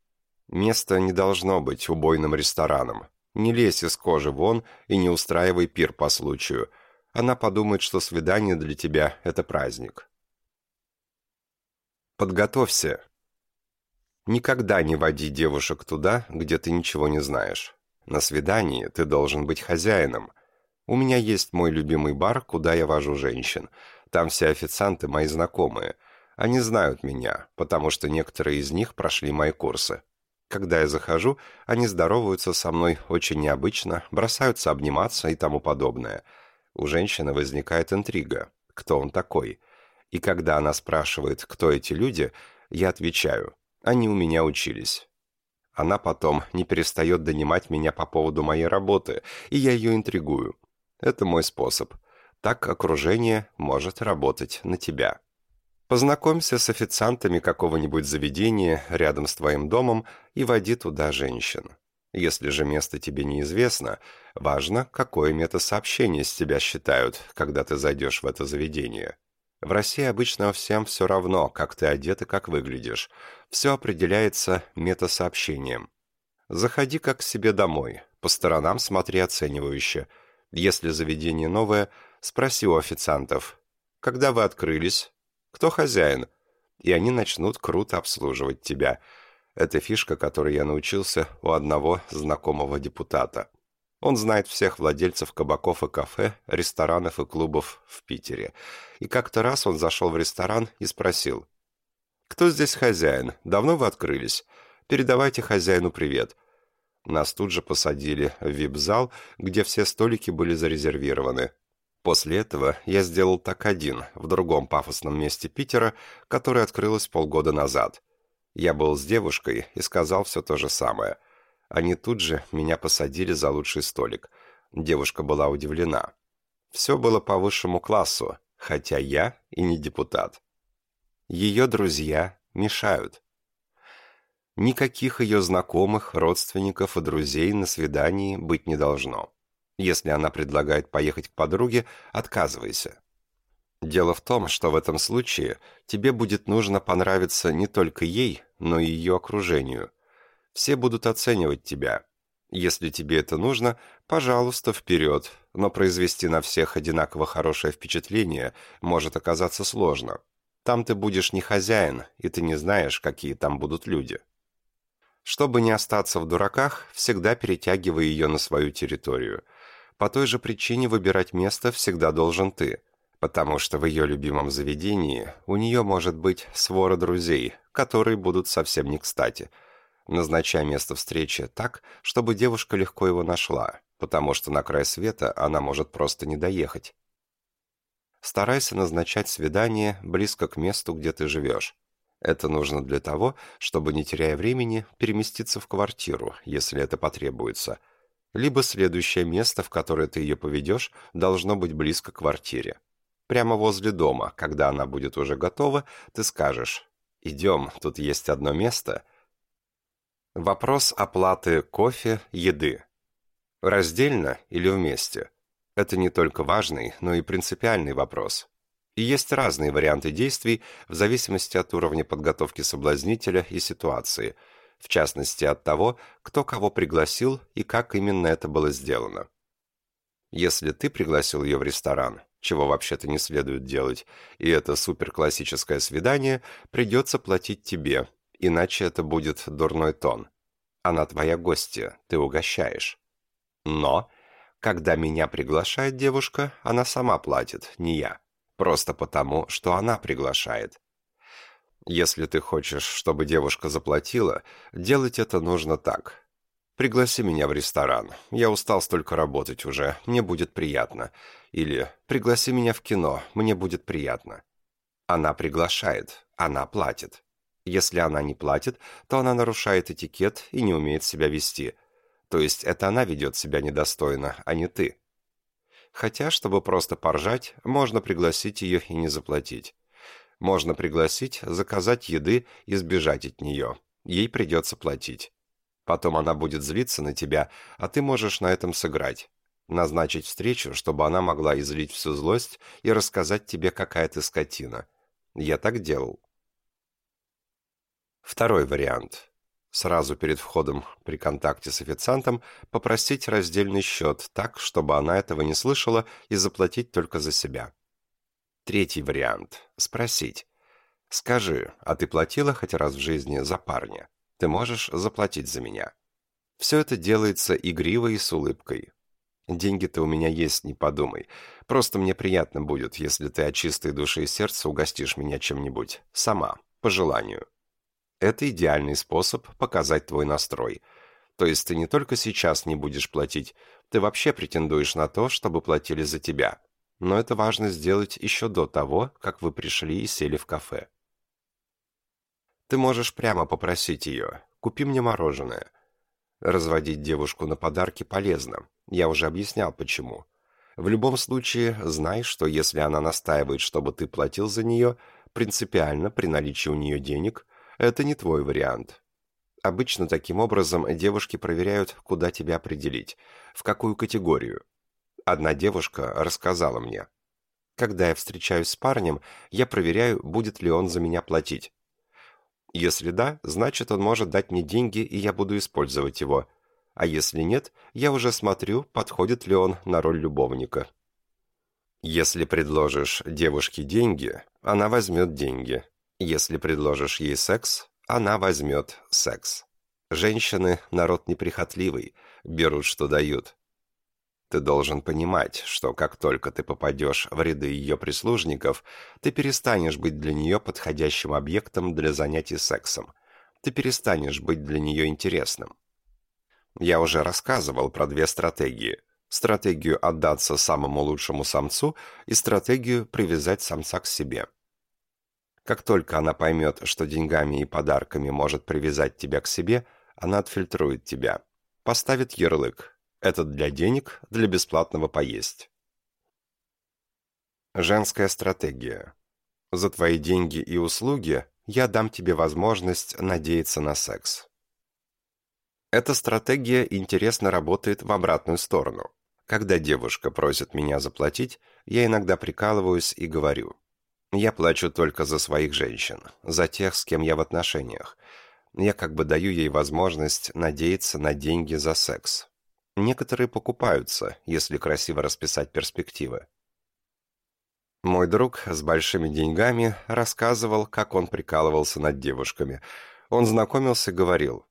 Speaker 1: Место не должно быть убойным рестораном. Не лезь из кожи вон и не устраивай пир по случаю – она подумает, что свидание для тебя – это праздник. Подготовься. Никогда не води девушек туда, где ты ничего не знаешь. На свидании ты должен быть хозяином. У меня есть мой любимый бар, куда я вожу женщин. Там все официанты мои знакомые. Они знают меня, потому что некоторые из них прошли мои курсы. Когда я захожу, они здороваются со мной очень необычно, бросаются обниматься и тому подобное. У женщины возникает интрига. Кто он такой? И когда она спрашивает, кто эти люди, я отвечаю, они у меня учились. Она потом не перестает донимать меня по поводу моей работы, и я ее интригую. Это мой способ. Так окружение может работать на тебя. Познакомься с официантами какого-нибудь заведения рядом с твоим домом и води туда женщин. Если же место тебе неизвестно, важно, какое метасообщение с тебя считают, когда ты зайдешь в это заведение. В России обычно всем все равно, как ты одет и как выглядишь. Все определяется метасообщением. Заходи как к себе домой, по сторонам смотри оценивающе. Если заведение новое, спроси у официантов. Когда вы открылись? Кто хозяин? И они начнут круто обслуживать тебя. Это фишка, которой я научился у одного знакомого депутата. Он знает всех владельцев кабаков и кафе, ресторанов и клубов в Питере. И как-то раз он зашел в ресторан и спросил. «Кто здесь хозяин? Давно вы открылись? Передавайте хозяину привет». Нас тут же посадили в вип-зал, где все столики были зарезервированы. После этого я сделал так один, в другом пафосном месте Питера, которое открылось полгода назад. Я был с девушкой и сказал все то же самое. Они тут же меня посадили за лучший столик. Девушка была удивлена. Все было по высшему классу, хотя я и не депутат. Ее друзья мешают. Никаких ее знакомых, родственников и друзей на свидании быть не должно. Если она предлагает поехать к подруге, отказывайся. Дело в том, что в этом случае тебе будет нужно понравиться не только ей, но и ее окружению. Все будут оценивать тебя. Если тебе это нужно, пожалуйста, вперед, но произвести на всех одинаково хорошее впечатление может оказаться сложно. Там ты будешь не хозяин, и ты не знаешь, какие там будут люди. Чтобы не остаться в дураках, всегда перетягивай ее на свою территорию – по той же причине выбирать место всегда должен ты, потому что в ее любимом заведении у нее может быть свора друзей, которые будут совсем не кстати. Назначай место встречи так, чтобы девушка легко его нашла, потому что на край света она может просто не доехать. Старайся назначать свидание близко к месту, где ты живешь. Это нужно для того, чтобы, не теряя времени, переместиться в квартиру, если это потребуется – либо следующее место, в которое ты ее поведешь, должно быть близко к квартире. Прямо возле дома, когда она будет уже готова, ты скажешь «Идем, тут есть одно место». Вопрос оплаты кофе, еды. Раздельно или вместе? Это не только важный, но и принципиальный вопрос. И есть разные варианты действий в зависимости от уровня подготовки соблазнителя и ситуации – в частности от того, кто кого пригласил и как именно это было сделано. Если ты пригласил ее в ресторан, чего вообще-то не следует делать, и это суперклассическое свидание, придется платить тебе, иначе это будет дурной тон. Она твоя гостья, ты угощаешь. Но, когда меня приглашает девушка, она сама платит, не я. Просто потому, что она приглашает. Если ты хочешь, чтобы девушка заплатила, делать это нужно так. «Пригласи меня в ресторан. Я устал столько работать уже. Мне будет приятно». Или «Пригласи меня в кино. Мне будет приятно». Она приглашает. Она платит. Если она не платит, то она нарушает этикет и не умеет себя вести. То есть это она ведет себя недостойно, а не ты. Хотя, чтобы просто поржать, можно пригласить ее и не заплатить. Можно пригласить, заказать еды и сбежать от нее. Ей придется платить. Потом она будет злиться на тебя, а ты можешь на этом сыграть. Назначить встречу, чтобы она могла излить всю злость и рассказать тебе, какая ты скотина. Я так делал. Второй вариант. Сразу перед входом при контакте с официантом попросить раздельный счет так, чтобы она этого не слышала и заплатить только за себя. Третий вариант. Спросить. «Скажи, а ты платила хоть раз в жизни за парня? Ты можешь заплатить за меня?» Все это делается игриво и с улыбкой. Деньги-то у меня есть, не подумай. Просто мне приятно будет, если ты от чистой души и сердца угостишь меня чем-нибудь. Сама, по желанию. Это идеальный способ показать твой настрой. То есть ты не только сейчас не будешь платить, ты вообще претендуешь на то, чтобы платили за тебя. Но это важно сделать еще до того, как вы пришли и сели в кафе. Ты можешь прямо попросить ее «Купи мне мороженое». Разводить девушку на подарки полезно. Я уже объяснял, почему. В любом случае, знай, что если она настаивает, чтобы ты платил за нее, принципиально, при наличии у нее денег – это не твой вариант. Обычно таким образом девушки проверяют, куда тебя определить, в какую категорию. Одна девушка рассказала мне. Когда я встречаюсь с парнем, я проверяю, будет ли он за меня платить. Если да, значит он может дать мне деньги, и я буду использовать его. А если нет, я уже смотрю, подходит ли он на роль любовника. Если предложишь девушке деньги, она возьмет деньги. Если предложишь ей секс, она возьмет секс. Женщины – народ неприхотливый, берут, что дают. Ты должен понимать, что как только ты попадешь в ряды ее прислужников, ты перестанешь быть для нее подходящим объектом для занятий сексом. Ты перестанешь быть для нее интересным. Я уже рассказывал про две стратегии. Стратегию отдаться самому лучшему самцу и стратегию привязать самца к себе. Как только она поймет, что деньгами и подарками может привязать тебя к себе, она отфильтрует тебя. Поставит ярлык. Этот для денег, для бесплатного поесть. Женская стратегия. За твои деньги и услуги я дам тебе возможность надеяться на секс. Эта стратегия интересно работает в обратную сторону. Когда девушка просит меня заплатить, я иногда прикалываюсь и говорю – я плачу только за своих женщин, за тех, с кем я в отношениях. Я как бы даю ей возможность надеяться на деньги за секс. Некоторые покупаются, если красиво расписать перспективы. Мой друг с большими деньгами рассказывал, как он прикалывался над девушками. Он знакомился и говорил,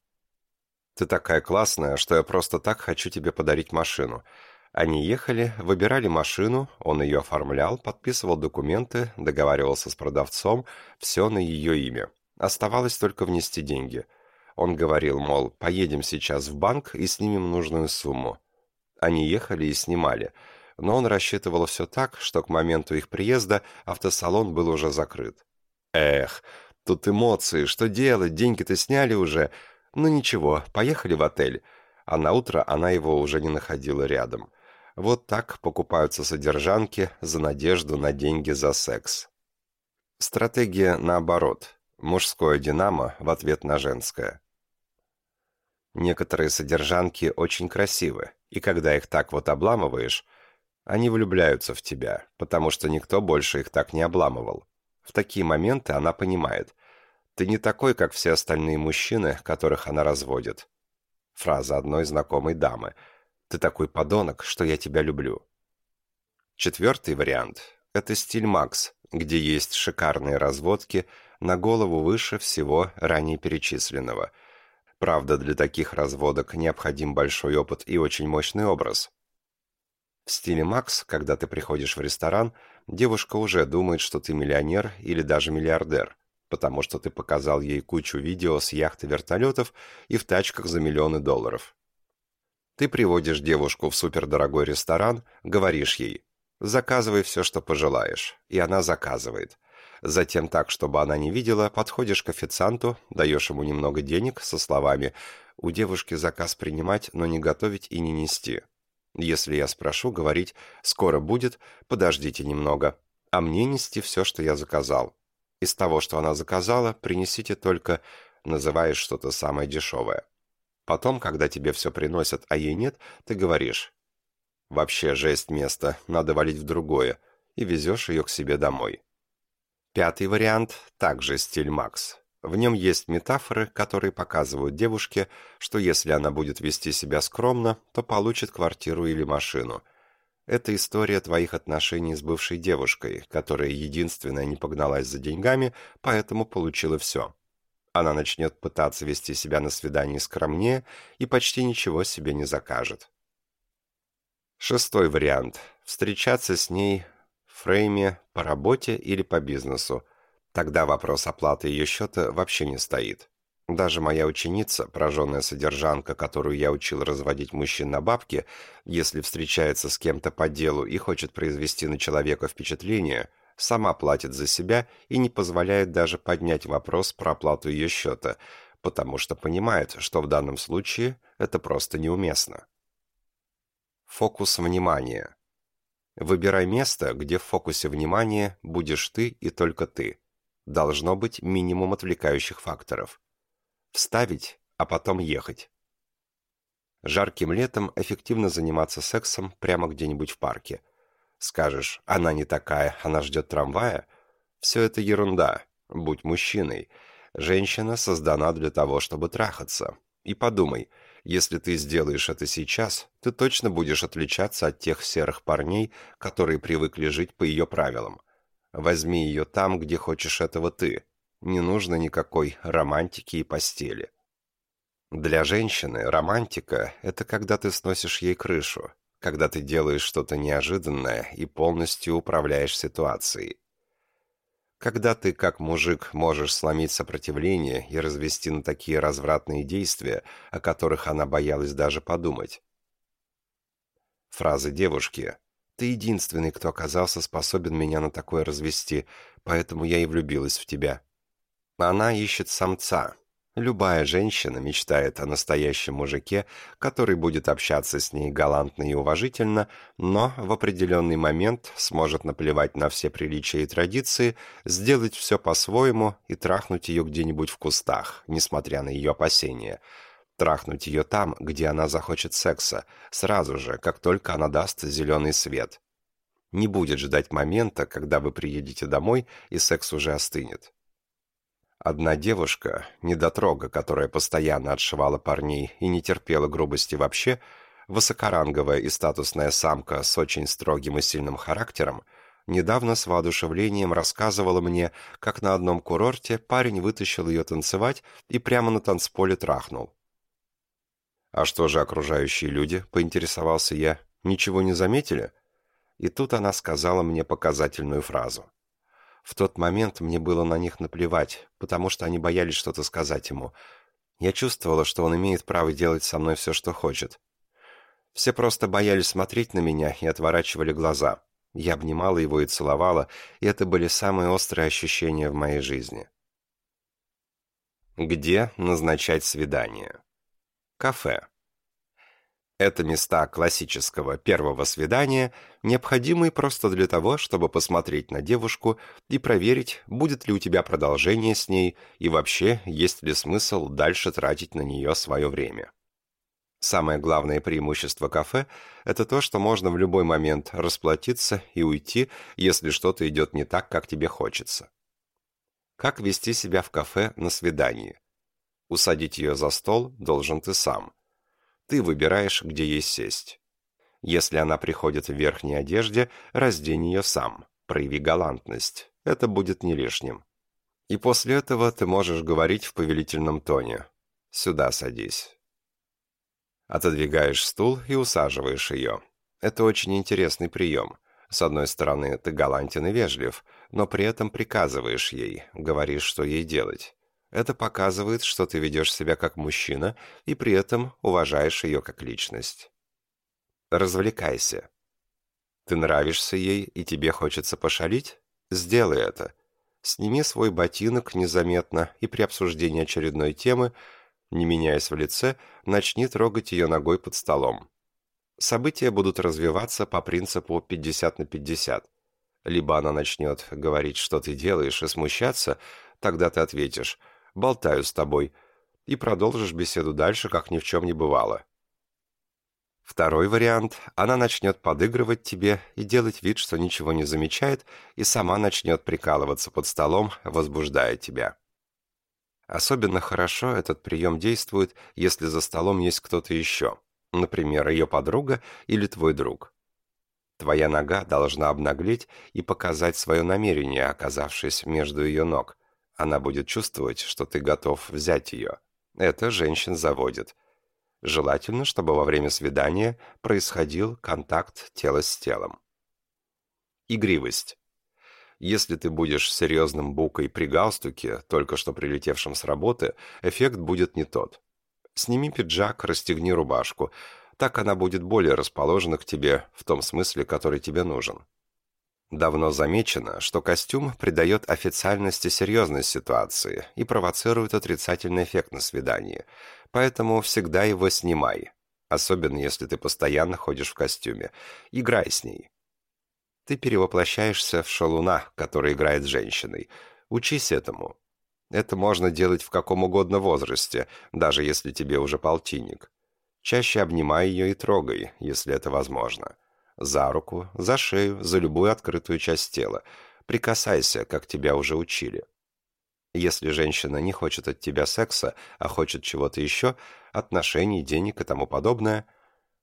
Speaker 1: «Ты такая классная, что я просто так хочу тебе подарить машину. Они ехали, выбирали машину, он ее оформлял, подписывал документы, договаривался с продавцом, все на ее имя. Оставалось только внести деньги. Он говорил, мол, поедем сейчас в банк и снимем нужную сумму. Они ехали и снимали, но он рассчитывал все так, что к моменту их приезда автосалон был уже закрыт. Эх, тут эмоции, что делать, деньги-то сняли уже. Ну ничего, поехали в отель. А на утро она его уже не находила рядом. Вот так покупаются содержанки за надежду на деньги за секс. Стратегия наоборот. Мужское динамо в ответ на женское. Некоторые содержанки очень красивы, и когда их так вот обламываешь, они влюбляются в тебя, потому что никто больше их так не обламывал. В такие моменты она понимает, ты не такой, как все остальные мужчины, которых она разводит. Фраза одной знакомой дамы – ты такой подонок, что я тебя люблю. Четвертый вариант – это стиль Макс, где есть шикарные разводки на голову выше всего ранее перечисленного. Правда, для таких разводок необходим большой опыт и очень мощный образ. В стиле Макс, когда ты приходишь в ресторан, девушка уже думает, что ты миллионер или даже миллиардер, потому что ты показал ей кучу видео с яхт и вертолетов и в тачках за миллионы долларов. Ты приводишь девушку в супердорогой ресторан, говоришь ей «заказывай все, что пожелаешь», и она заказывает. Затем так, чтобы она не видела, подходишь к официанту, даешь ему немного денег со словами «у девушки заказ принимать, но не готовить и не нести». Если я спрошу, говорить «скоро будет, подождите немного», а мне нести все, что я заказал. Из того, что она заказала, принесите только, называешь что-то самое дешевое. Потом, когда тебе все приносят, а ей нет, ты говоришь «Вообще жесть место, надо валить в другое», и везешь ее к себе домой. Пятый вариант – также стиль Макс. В нем есть метафоры, которые показывают девушке, что если она будет вести себя скромно, то получит квартиру или машину. Это история твоих отношений с бывшей девушкой, которая единственная не погналась за деньгами, поэтому получила все. Она начнет пытаться вести себя на свидании скромнее и почти ничего себе не закажет. Шестой вариант. Встречаться с ней фрейме по работе или по бизнесу. Тогда вопрос оплаты ее счета вообще не стоит. Даже моя ученица, пораженная содержанка, которую я учил разводить мужчин на бабки, если встречается с кем-то по делу и хочет произвести на человека впечатление – сама платит за себя и не позволяет даже поднять вопрос про оплату ее счета, потому что понимает, что в данном случае это просто неуместно. Фокус внимания. Выбирай место, где в фокусе внимания будешь ты и только ты. Должно быть минимум отвлекающих факторов. Вставить, а потом ехать. Жарким летом эффективно заниматься сексом прямо где-нибудь в парке – Скажешь, она не такая, она ждет трамвая? Все это ерунда. Будь мужчиной. Женщина создана для того, чтобы трахаться. И подумай, если ты сделаешь это сейчас, ты точно будешь отличаться от тех серых парней, которые привыкли жить по ее правилам. Возьми ее там, где хочешь этого ты. Не нужно никакой романтики и постели. Для женщины романтика – это когда ты сносишь ей крышу, когда ты делаешь что-то неожиданное и полностью управляешь ситуацией. Когда ты, как мужик, можешь сломить сопротивление и развести на такие развратные действия, о которых она боялась даже подумать. Фразы девушки «Ты единственный, кто оказался способен меня на такое развести, поэтому я и влюбилась в тебя». Она ищет самца, Любая женщина мечтает о настоящем мужике, который будет общаться с ней галантно и уважительно, но в определенный момент сможет наплевать на все приличия и традиции, сделать все по-своему и трахнуть ее где-нибудь в кустах, несмотря на ее опасения. Трахнуть ее там, где она захочет секса, сразу же, как только она даст зеленый свет. Не будет ждать момента, когда вы приедете домой и секс уже остынет. Одна девушка, недотрога, которая постоянно отшивала парней и не терпела грубости вообще, высокоранговая и статусная самка с очень строгим и сильным характером, недавно с воодушевлением рассказывала мне, как на одном курорте парень вытащил ее танцевать и прямо на танцполе трахнул. «А что же окружающие люди?» — поинтересовался я. «Ничего не заметили?» И тут она сказала мне показательную фразу. В тот момент мне было на них наплевать, потому что они боялись что-то сказать ему. Я чувствовала, что он имеет право делать со мной все, что хочет. Все просто боялись смотреть на меня и отворачивали глаза. Я обнимала его и целовала, и это были самые острые ощущения в моей жизни. Где назначать свидание? Кафе. Это места классического первого свидания, необходимые просто для того, чтобы посмотреть на девушку и проверить, будет ли у тебя продолжение с ней и вообще есть ли смысл дальше тратить на нее свое время. Самое главное преимущество кафе – это то, что можно в любой момент расплатиться и уйти, если что-то идет не так, как тебе хочется. Как вести себя в кафе на свидании? Усадить ее за стол должен ты сам – ты выбираешь, где ей сесть. Если она приходит в верхней одежде, раздень ее сам. Прояви галантность. Это будет не лишним. И после этого ты можешь говорить в повелительном тоне. «Сюда садись». Отодвигаешь стул и усаживаешь ее. Это очень интересный прием. С одной стороны, ты галантен и вежлив, но при этом приказываешь ей, говоришь, что ей делать. Это показывает, что ты ведешь себя как мужчина и при этом уважаешь ее как личность. Развлекайся. Ты нравишься ей и тебе хочется пошалить? Сделай это. Сними свой ботинок незаметно и при обсуждении очередной темы, не меняясь в лице, начни трогать ее ногой под столом. События будут развиваться по принципу 50 на 50. Либо она начнет говорить, что ты делаешь, и смущаться, тогда ты ответишь – болтаю с тобой, и продолжишь беседу дальше, как ни в чем не бывало. Второй вариант – она начнет подыгрывать тебе и делать вид, что ничего не замечает, и сама начнет прикалываться под столом, возбуждая тебя. Особенно хорошо этот прием действует, если за столом есть кто-то еще, например, ее подруга или твой друг. Твоя нога должна обнаглеть и показать свое намерение, оказавшись между ее ног. Она будет чувствовать, что ты готов взять ее. Это женщин заводит. Желательно, чтобы во время свидания происходил контакт тела с телом. Игривость. Если ты будешь серьезным букой при галстуке, только что прилетевшим с работы, эффект будет не тот. Сними пиджак, расстегни рубашку. Так она будет более расположена к тебе в том смысле, который тебе нужен. Давно замечено, что костюм придает официальности серьезность ситуации и провоцирует отрицательный эффект на свидании, поэтому всегда его снимай, особенно если ты постоянно ходишь в костюме. Играй с ней. Ты перевоплощаешься в шалуна, который играет с женщиной. Учись этому. Это можно делать в каком угодно возрасте, даже если тебе уже полтинник. Чаще обнимай ее и трогай, если это возможно. За руку, за шею, за любую открытую часть тела. Прикасайся, как тебя уже учили. Если женщина не хочет от тебя секса, а хочет чего-то еще, отношений, денег и тому подобное –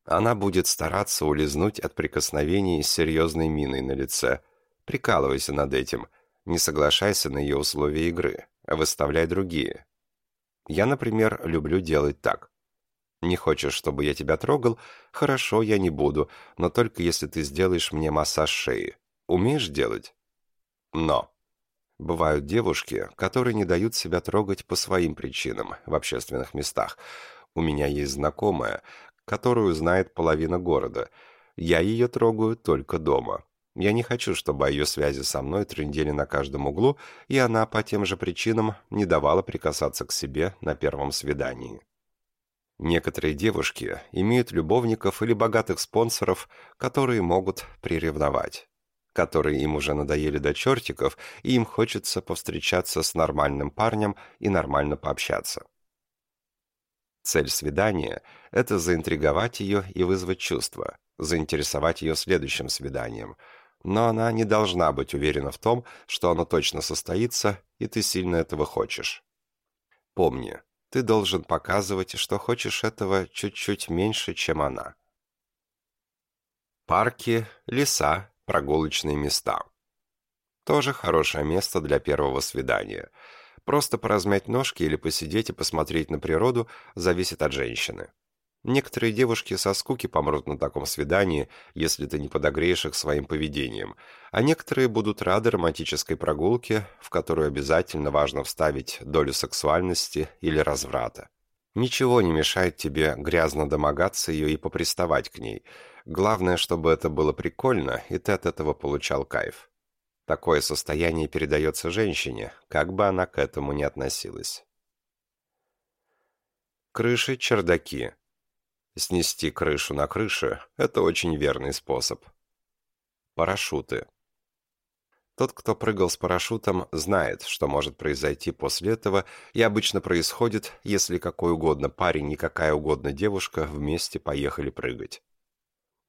Speaker 1: она будет стараться улизнуть от прикосновений с серьезной миной на лице. Прикалывайся над этим. Не соглашайся на ее условия игры. Выставляй другие. Я, например, люблю делать так. Не хочешь, чтобы я тебя трогал? Хорошо, я не буду, но только если ты сделаешь мне массаж шеи. Умеешь делать? Но. Бывают девушки, которые не дают себя трогать по своим причинам в общественных местах. У меня есть знакомая, которую знает половина города. Я ее трогаю только дома. Я не хочу, чтобы ее связи со мной трындели на каждом углу, и она по тем же причинам не давала прикасаться к себе на первом свидании. Некоторые девушки имеют любовников или богатых спонсоров, которые могут приревновать, которые им уже надоели до чертиков, и им хочется повстречаться с нормальным парнем и нормально пообщаться. Цель свидания – это заинтриговать ее и вызвать чувства, заинтересовать ее следующим свиданием. Но она не должна быть уверена в том, что оно точно состоится, и ты сильно этого хочешь. Помни, ты должен показывать, что хочешь этого чуть-чуть меньше, чем она. Парки, леса, прогулочные места. Тоже хорошее место для первого свидания – Просто поразмять ножки или посидеть и посмотреть на природу зависит от женщины. Некоторые девушки со скуки помрут на таком свидании, если ты не подогреешь их своим поведением, а некоторые будут рады романтической прогулке, в которую обязательно важно вставить долю сексуальности или разврата. Ничего не мешает тебе грязно домогаться ее и поприставать к ней. Главное, чтобы это было прикольно, и ты от этого получал кайф. Такое состояние передается женщине, как бы она к этому ни относилась. Крыши, чердаки. Снести крышу на крыше – это очень верный способ. Парашюты. Тот, кто прыгал с парашютом, знает, что может произойти после этого, и обычно происходит, если какой угодно парень и какая угодно девушка вместе поехали прыгать.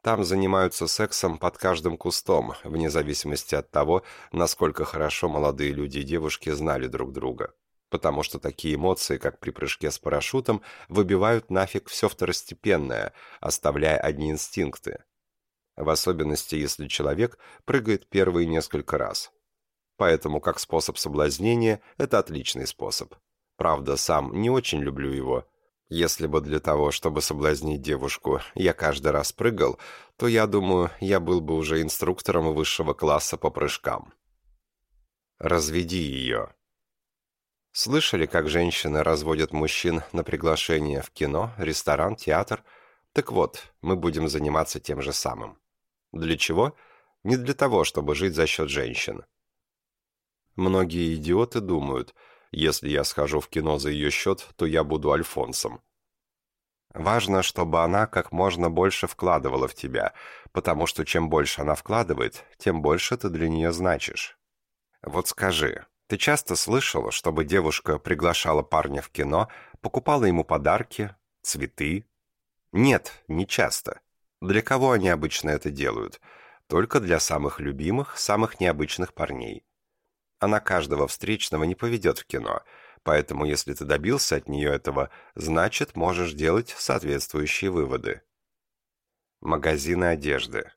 Speaker 1: Там занимаются сексом под каждым кустом, вне зависимости от того, насколько хорошо молодые люди и девушки знали друг друга. Потому что такие эмоции, как при прыжке с парашютом, выбивают нафиг все второстепенное, оставляя одни инстинкты. В особенности, если человек прыгает первые несколько раз. Поэтому, как способ соблазнения, это отличный способ. Правда, сам не очень люблю его, если бы для того, чтобы соблазнить девушку, я каждый раз прыгал, то, я думаю, я был бы уже инструктором высшего класса по прыжкам. Разведи ее. Слышали, как женщины разводят мужчин на приглашение в кино, ресторан, театр? Так вот, мы будем заниматься тем же самым. Для чего? Не для того, чтобы жить за счет женщин. Многие идиоты думают – если я схожу в кино за ее счет, то я буду Альфонсом. Важно, чтобы она как можно больше вкладывала в тебя, потому что чем больше она вкладывает, тем больше ты для нее значишь. Вот скажи, ты часто слышал, чтобы девушка приглашала парня в кино, покупала ему подарки, цветы? Нет, не часто. Для кого они обычно это делают? Только для самых любимых, самых необычных парней. Она каждого встречного не поведет в кино, Поэтому, если ты добился от нее этого, значит, можешь делать соответствующие выводы. Магазины одежды.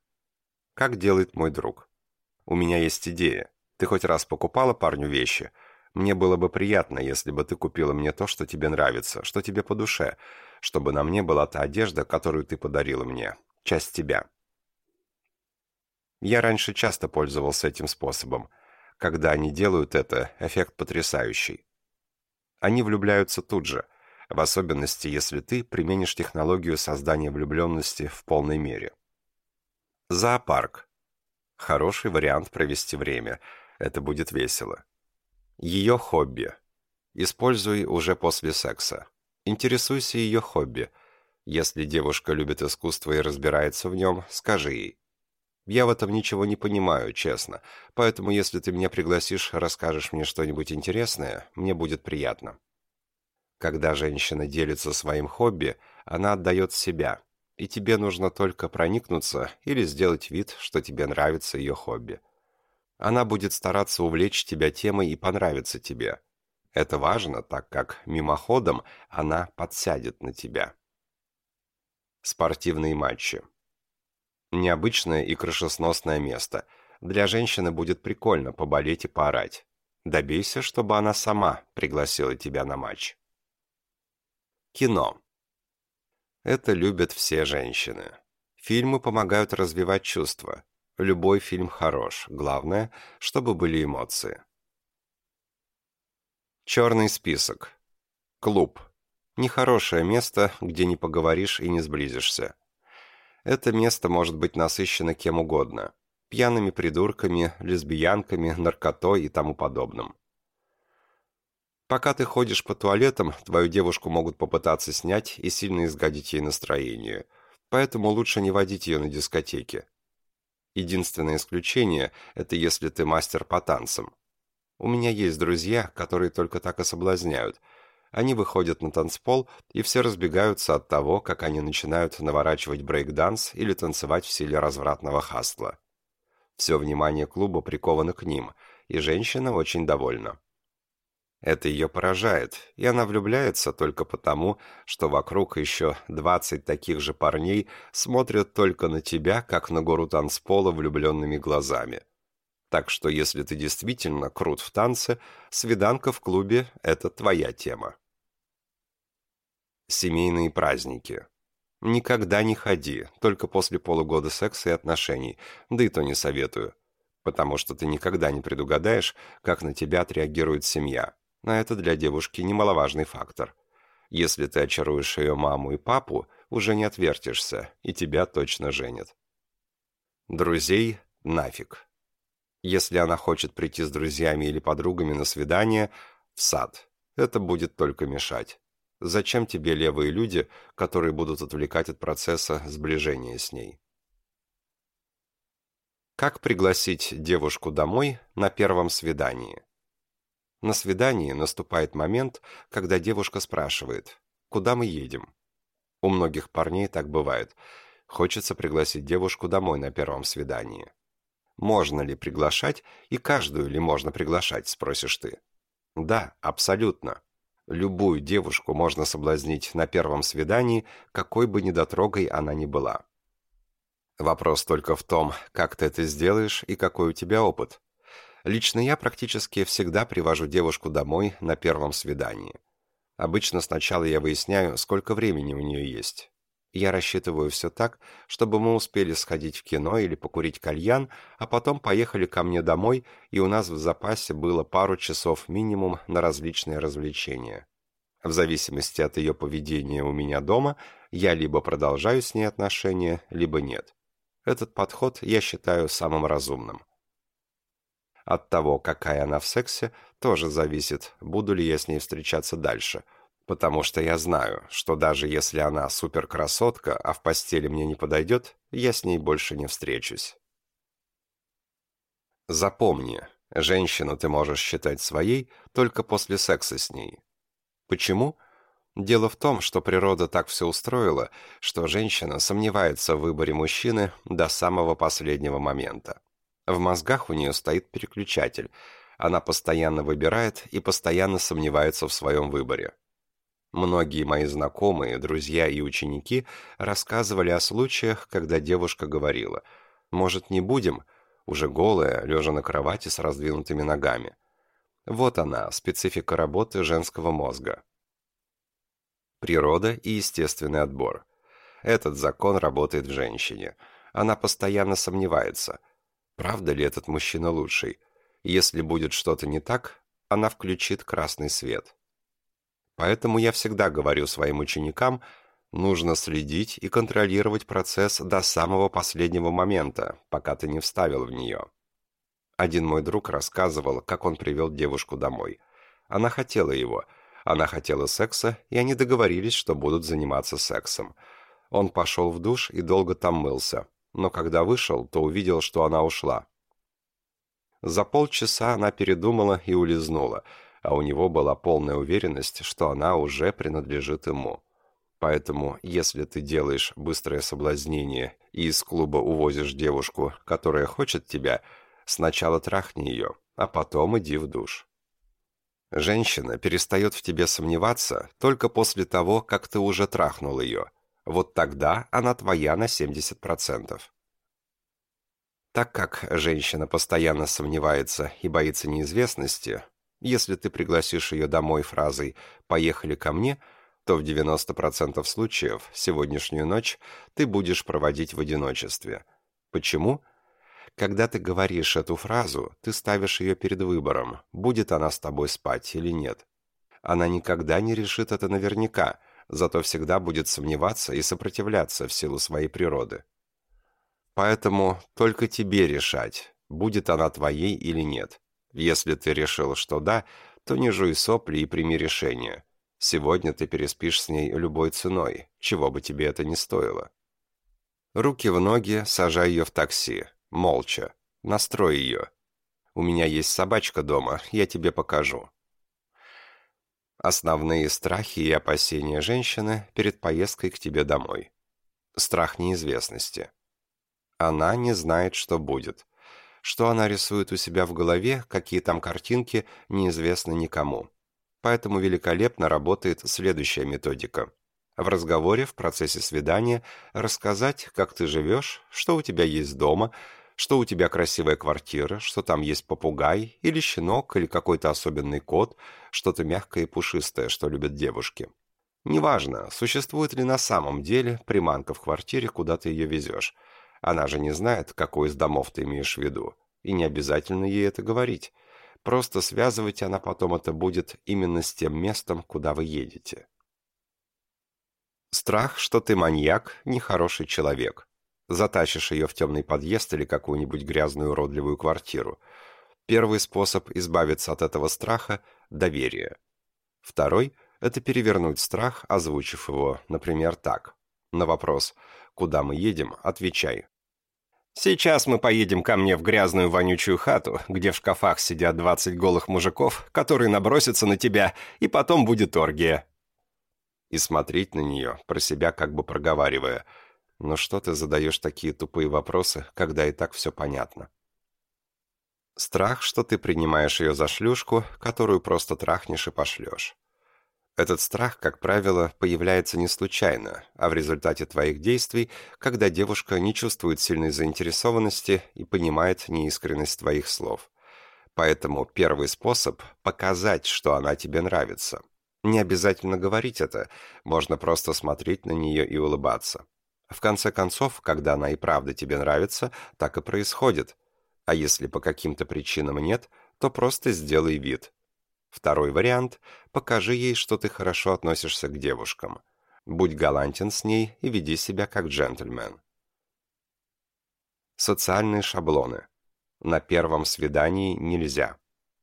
Speaker 1: Как делает мой друг? У меня есть идея. Ты хоть раз покупала парню вещи? Мне было бы приятно, если бы ты купила мне то, что тебе нравится, что тебе по душе, чтобы на мне была та одежда, которую ты подарила мне. Часть тебя. Я раньше часто пользовался этим способом. Когда они делают это, эффект потрясающий. Они влюбляются тут же, в особенности, если ты применишь технологию создания влюбленности в полной мере. Зоопарк. Хороший вариант провести время. Это будет весело. Ее хобби. Используй уже после секса. Интересуйся ее хобби. Если девушка любит искусство и разбирается в нем, скажи ей. Я в этом ничего не понимаю, честно, поэтому если ты меня пригласишь, расскажешь мне что-нибудь интересное, мне будет приятно. Когда женщина делится своим хобби, она отдает себя, и тебе нужно только проникнуться или сделать вид, что тебе нравится ее хобби. Она будет стараться увлечь тебя темой и понравиться тебе. Это важно, так как мимоходом она подсядет на тебя. Спортивные матчи. Необычное и крышесносное место. Для женщины будет прикольно поболеть и поорать. Добейся, чтобы она сама пригласила тебя на матч. Кино. Это любят все женщины. Фильмы помогают развивать чувства. Любой фильм хорош. Главное, чтобы были эмоции. Черный список. Клуб. Нехорошее место, где не поговоришь и не сблизишься. Это место может быть насыщено кем угодно. Пьяными придурками, лесбиянками, наркотой и тому подобным. Пока ты ходишь по туалетам, твою девушку могут попытаться снять и сильно изгадить ей настроение. Поэтому лучше не водить ее на дискотеке. Единственное исключение – это если ты мастер по танцам. У меня есть друзья, которые только так и соблазняют – они выходят на танцпол, и все разбегаются от того, как они начинают наворачивать брейк-данс или танцевать в стиле развратного хастла. Все внимание клуба приковано к ним, и женщина очень довольна. Это ее поражает, и она влюбляется только потому, что вокруг еще 20 таких же парней смотрят только на тебя, как на гору танцпола влюбленными глазами. Так что если ты действительно крут в танце, свиданка в клубе – это твоя тема. Семейные праздники. Никогда не ходи, только после полугода секса и отношений, да и то не советую. Потому что ты никогда не предугадаешь, как на тебя отреагирует семья. А это для девушки немаловажный фактор. Если ты очаруешь ее маму и папу, уже не отвертишься, и тебя точно женят. Друзей нафиг. Если она хочет прийти с друзьями или подругами на свидание, в сад. Это будет только мешать. Зачем тебе левые люди, которые будут отвлекать от процесса сближения с ней? Как пригласить девушку домой на первом свидании? На свидании наступает момент, когда девушка спрашивает, куда мы едем? У многих парней так бывает. Хочется пригласить девушку домой на первом свидании. Можно ли приглашать и каждую ли можно приглашать, спросишь ты. Да, абсолютно. Любую девушку можно соблазнить на первом свидании, какой бы недотрогой она ни была. Вопрос только в том, как ты это сделаешь и какой у тебя опыт. Лично я практически всегда привожу девушку домой на первом свидании. Обычно сначала я выясняю, сколько времени у нее есть. Я рассчитываю все так, чтобы мы успели сходить в кино или покурить кальян, а потом поехали ко мне домой, и у нас в запасе было пару часов минимум на различные развлечения. В зависимости от ее поведения у меня дома, я либо продолжаю с ней отношения, либо нет. Этот подход я считаю самым разумным. От того, какая она в сексе, тоже зависит, буду ли я с ней встречаться дальше – потому что я знаю, что даже если она суперкрасотка, а в постели мне не подойдет, я с ней больше не встречусь. Запомни, женщину ты можешь считать своей только после секса с ней. Почему? Дело в том, что природа так все устроила, что женщина сомневается в выборе мужчины до самого последнего момента. В мозгах у нее стоит переключатель – Она постоянно выбирает и постоянно сомневается в своем выборе. Многие мои знакомые, друзья и ученики рассказывали о случаях, когда девушка говорила «Может, не будем?» уже голая, лежа на кровати с раздвинутыми ногами. Вот она, специфика работы женского мозга. Природа и естественный отбор. Этот закон работает в женщине. Она постоянно сомневается, правда ли этот мужчина лучший. Если будет что-то не так, она включит красный свет. Поэтому я всегда говорю своим ученикам, нужно следить и контролировать процесс до самого последнего момента, пока ты не вставил в нее. Один мой друг рассказывал, как он привел девушку домой. Она хотела его, она хотела секса, и они договорились, что будут заниматься сексом – он пошел в душ и долго там мылся, но когда вышел, то увидел, что она ушла. За полчаса она передумала и улизнула, а у него была полная уверенность, что она уже принадлежит ему. Поэтому, если ты делаешь быстрое соблазнение и из клуба увозишь девушку, которая хочет тебя, сначала трахни ее, а потом иди в душ. Женщина перестает в тебе сомневаться только после того, как ты уже трахнул ее – вот тогда она твоя на 70%. Так как женщина постоянно сомневается и боится неизвестности, если ты пригласишь ее домой фразой «поехали ко мне», то в 90% случаев сегодняшнюю ночь ты будешь проводить в одиночестве. Почему? Когда ты говоришь эту фразу, ты ставишь ее перед выбором, будет она с тобой спать или нет. Она никогда не решит это наверняка, зато всегда будет сомневаться и сопротивляться в силу своей природы. Поэтому только тебе решать, будет она твоей или нет. Если ты решил, что да, то не жуй сопли и прими решение. Сегодня ты переспишь с ней любой ценой, чего бы тебе это ни стоило. Руки в ноги, сажай ее в такси, молча. Настрой ее. У меня есть собачка дома, я тебе покажу. Основные страхи и опасения женщины перед поездкой к тебе домой. Страх неизвестности. Она не знает, что будет. Что она рисует у себя в голове, какие там картинки, неизвестно никому. Поэтому великолепно работает следующая методика. В разговоре, в процессе свидания, рассказать, как ты живешь, что у тебя есть дома, что у тебя красивая квартира, что там есть попугай или щенок или какой-то особенный кот, что-то мягкое и пушистое, что любят девушки. Неважно, существует ли на самом деле приманка в квартире, куда ты ее везешь. Она же не знает, какой из домов ты имеешь в виду. И не обязательно ей это говорить. Просто связывать она потом это будет именно с тем местом, куда вы едете. Страх, что ты маньяк, нехороший человек. Затащишь ее в темный подъезд или какую-нибудь грязную уродливую квартиру. Первый способ избавиться от этого страха – доверие. Второй – это перевернуть страх, озвучив его, например, так. На вопрос «Куда мы едем?» отвечай. «Сейчас мы поедем ко мне в грязную вонючую хату, где в шкафах сидят 20 голых мужиков, которые набросятся на тебя, и потом будет оргия». И смотреть на нее, про себя как бы проговаривая – но что ты задаешь такие тупые вопросы, когда и так все понятно? Страх, что ты принимаешь ее за шлюшку, которую просто трахнешь и пошлешь. Этот страх, как правило, появляется не случайно, а в результате твоих действий, когда девушка не чувствует сильной заинтересованности и понимает неискренность твоих слов. Поэтому первый способ – показать, что она тебе нравится. Не обязательно говорить это, можно просто смотреть на нее и улыбаться. В конце концов, когда она и правда тебе нравится, так и происходит. А если по каким-то причинам нет, то просто сделай вид. Второй вариант – покажи ей, что ты хорошо относишься к девушкам. Будь галантен с ней и веди себя как джентльмен. Социальные шаблоны. На первом свидании нельзя.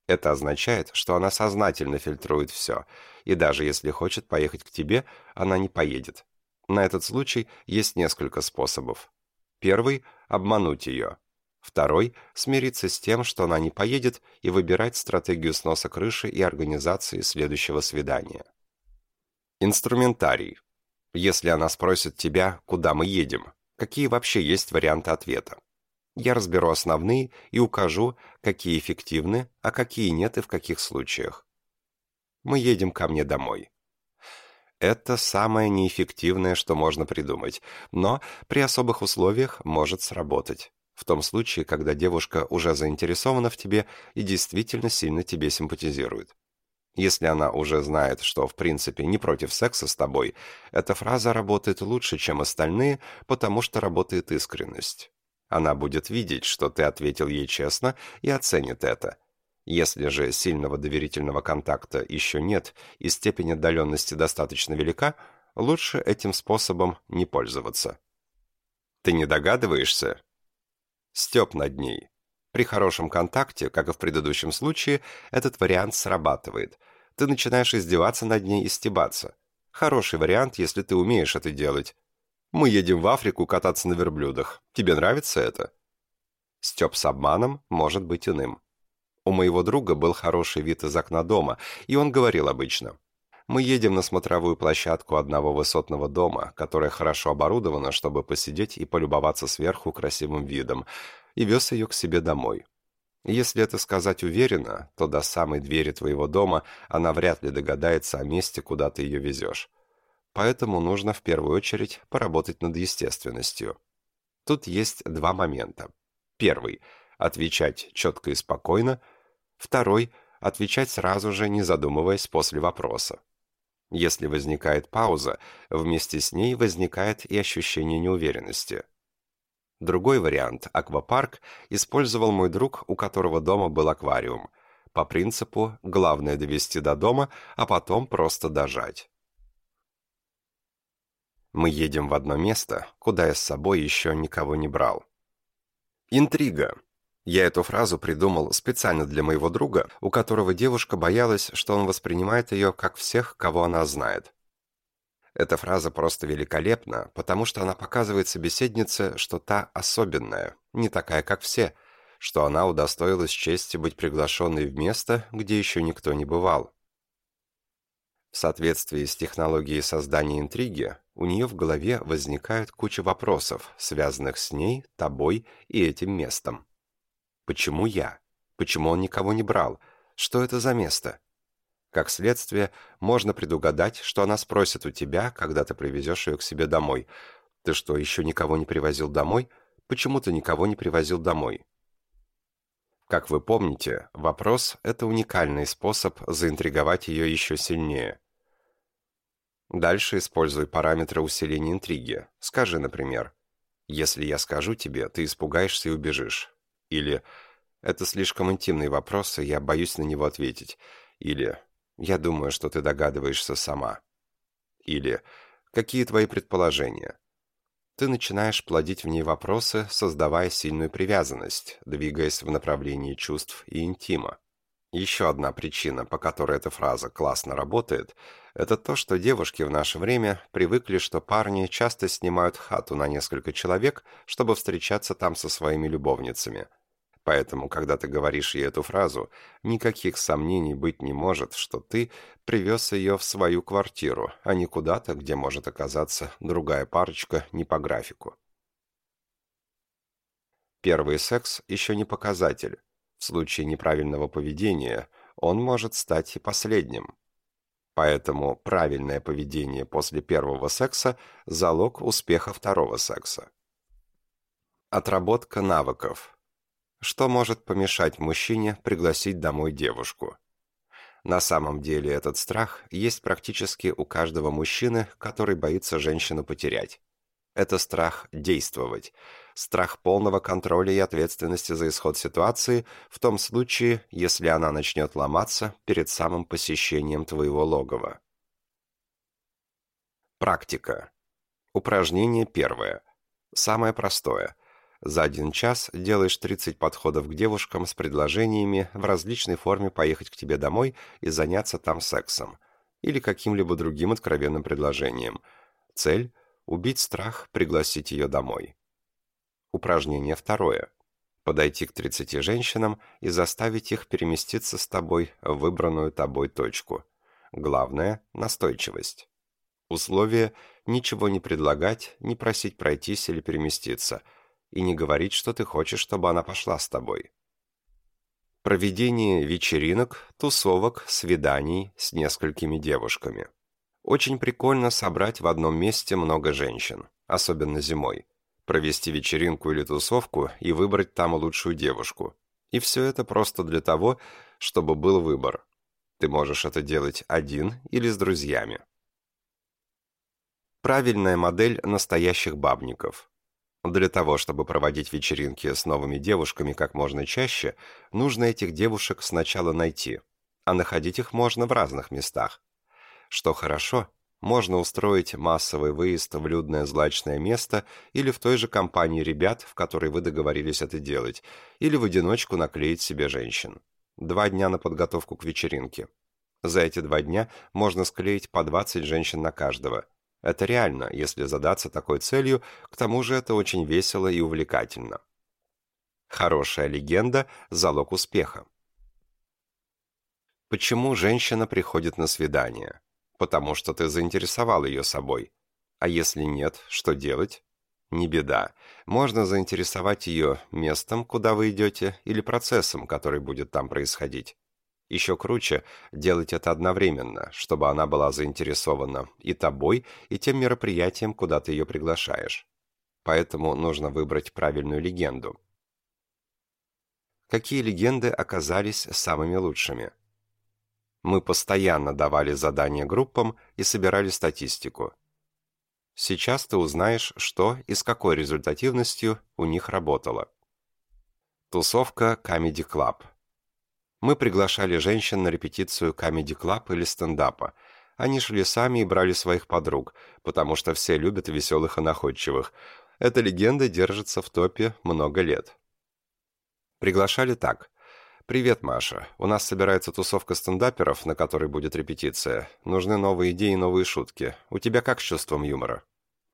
Speaker 1: Это означает, что она сознательно фильтрует все, и даже если хочет поехать к тебе, она не поедет. На этот случай есть несколько способов. Первый – обмануть ее. Второй – смириться с тем, что она не поедет, и выбирать стратегию сноса крыши и организации следующего свидания. Инструментарий. Если она спросит тебя, куда мы едем, какие вообще есть варианты ответа? Я разберу основные и укажу, какие эффективны, а какие нет и в каких случаях. Мы едем ко мне домой. Это самое неэффективное, что можно придумать, но при особых условиях может сработать. В том случае, когда девушка уже заинтересована в тебе и действительно сильно тебе симпатизирует. Если она уже знает, что в принципе не против секса с тобой, эта фраза работает лучше, чем остальные, потому что работает искренность. Она будет видеть, что ты ответил ей честно и оценит это. Если же сильного доверительного контакта еще нет и степень отдаленности достаточно велика, лучше этим способом не пользоваться. Ты не догадываешься? Степ над ней. При хорошем контакте, как и в предыдущем случае, этот вариант срабатывает. Ты начинаешь издеваться над ней и стебаться. Хороший вариант, если ты умеешь это делать. Мы едем в Африку кататься на верблюдах. Тебе нравится это? Степ с обманом может быть иным. У моего друга был хороший вид из окна дома, и он говорил обычно. Мы едем на смотровую площадку одного высотного дома, которая хорошо оборудована, чтобы посидеть и полюбоваться сверху красивым видом и вез ее к себе домой. Если это сказать уверенно, то до самой двери твоего дома она вряд ли догадается о месте, куда ты ее везешь. Поэтому нужно в первую очередь поработать над естественностью. Тут есть два момента. Первый – отвечать четко и спокойно. Второй – отвечать сразу же, не задумываясь после вопроса. Если возникает пауза, вместе с ней возникает и ощущение неуверенности – Другой вариант, аквапарк, использовал мой друг, у которого дома был аквариум. По принципу «главное довести до дома, а потом просто дожать». Мы едем в одно место, куда я с собой еще никого не брал. Интрига. Я эту фразу придумал специально для моего друга, у которого девушка боялась, что он воспринимает ее как всех, кого она знает. Эта фраза просто великолепна, потому что она показывает собеседнице, что та особенная, не такая, как все, что она удостоилась чести быть приглашенной в место, где еще никто не бывал. В соответствии с технологией создания интриги, у нее в голове возникает куча вопросов, связанных с ней, тобой и этим местом. Почему я? Почему он никого не брал? Что это за место? Как следствие, можно предугадать, что она спросит у тебя, когда ты привезешь ее к себе домой. «Ты что, еще никого не привозил домой? Почему ты никого не привозил домой?» Как вы помните, вопрос – это уникальный способ заинтриговать ее еще сильнее. Дальше используй параметры усиления интриги. Скажи, например, «Если я скажу тебе, ты испугаешься и убежишь». Или «Это слишком интимный вопрос, и я боюсь на него ответить». Или я думаю, что ты догадываешься сама. Или какие твои предположения? Ты начинаешь плодить в ней вопросы, создавая сильную привязанность, двигаясь в направлении чувств и интима. Еще одна причина, по которой эта фраза классно работает, это то, что девушки в наше время привыкли, что парни часто снимают хату на несколько человек, чтобы встречаться там со своими любовницами – Поэтому, когда ты говоришь ей эту фразу, никаких сомнений быть не может, что ты привез ее в свою квартиру, а не куда-то, где может оказаться другая парочка не по графику. Первый секс еще не показатель. В случае неправильного поведения он может стать и последним. Поэтому правильное поведение после первого секса – залог успеха второго секса. Отработка навыков – что может помешать мужчине пригласить домой девушку? На самом деле этот страх есть практически у каждого мужчины, который боится женщину потерять. Это страх действовать, страх полного контроля и ответственности за исход ситуации в том случае, если она начнет ломаться перед самым посещением твоего логова. Практика. Упражнение первое. Самое простое – за один час делаешь 30 подходов к девушкам с предложениями в различной форме поехать к тебе домой и заняться там сексом. Или каким-либо другим откровенным предложением. Цель – убить страх, пригласить ее домой. Упражнение второе. Подойти к 30 женщинам и заставить их переместиться с тобой в выбранную тобой точку. Главное – настойчивость. Условие – ничего не предлагать, не просить пройтись или переместиться – и не говорить, что ты хочешь, чтобы она пошла с тобой. Проведение вечеринок, тусовок, свиданий с несколькими девушками. Очень прикольно собрать в одном месте много женщин, особенно зимой. Провести вечеринку или тусовку и выбрать там лучшую девушку. И все это просто для того, чтобы был выбор. Ты можешь это делать один или с друзьями. Правильная модель настоящих бабников. Для того, чтобы проводить вечеринки с новыми девушками как можно чаще, нужно этих девушек сначала найти, а находить их можно в разных местах. Что хорошо, можно устроить массовый выезд в людное злачное место или в той же компании ребят, в которой вы договорились это делать, или в одиночку наклеить себе женщин. Два дня на подготовку к вечеринке. За эти два дня можно склеить по 20 женщин на каждого – это реально, если задаться такой целью, к тому же это очень весело и увлекательно. Хорошая легенда – залог успеха. Почему женщина приходит на свидание? Потому что ты заинтересовал ее собой. А если нет, что делать? Не беда. Можно заинтересовать ее местом, куда вы идете, или процессом, который будет там происходить. Еще круче делать это одновременно, чтобы она была заинтересована и тобой, и тем мероприятием, куда ты ее приглашаешь. Поэтому нужно выбрать правильную легенду. Какие легенды оказались самыми лучшими? Мы постоянно давали задания группам и собирали статистику. Сейчас ты узнаешь, что и с какой результативностью у них работало. Тусовка Comedy Club – мы приглашали женщин на репетицию Comedy Club или стендапа. Они шли сами и брали своих подруг, потому что все любят веселых и находчивых. Эта легенда держится в топе много лет. Приглашали так. «Привет, Маша. У нас собирается тусовка стендаперов, на которой будет репетиция. Нужны новые идеи и новые шутки. У тебя как с чувством юмора?»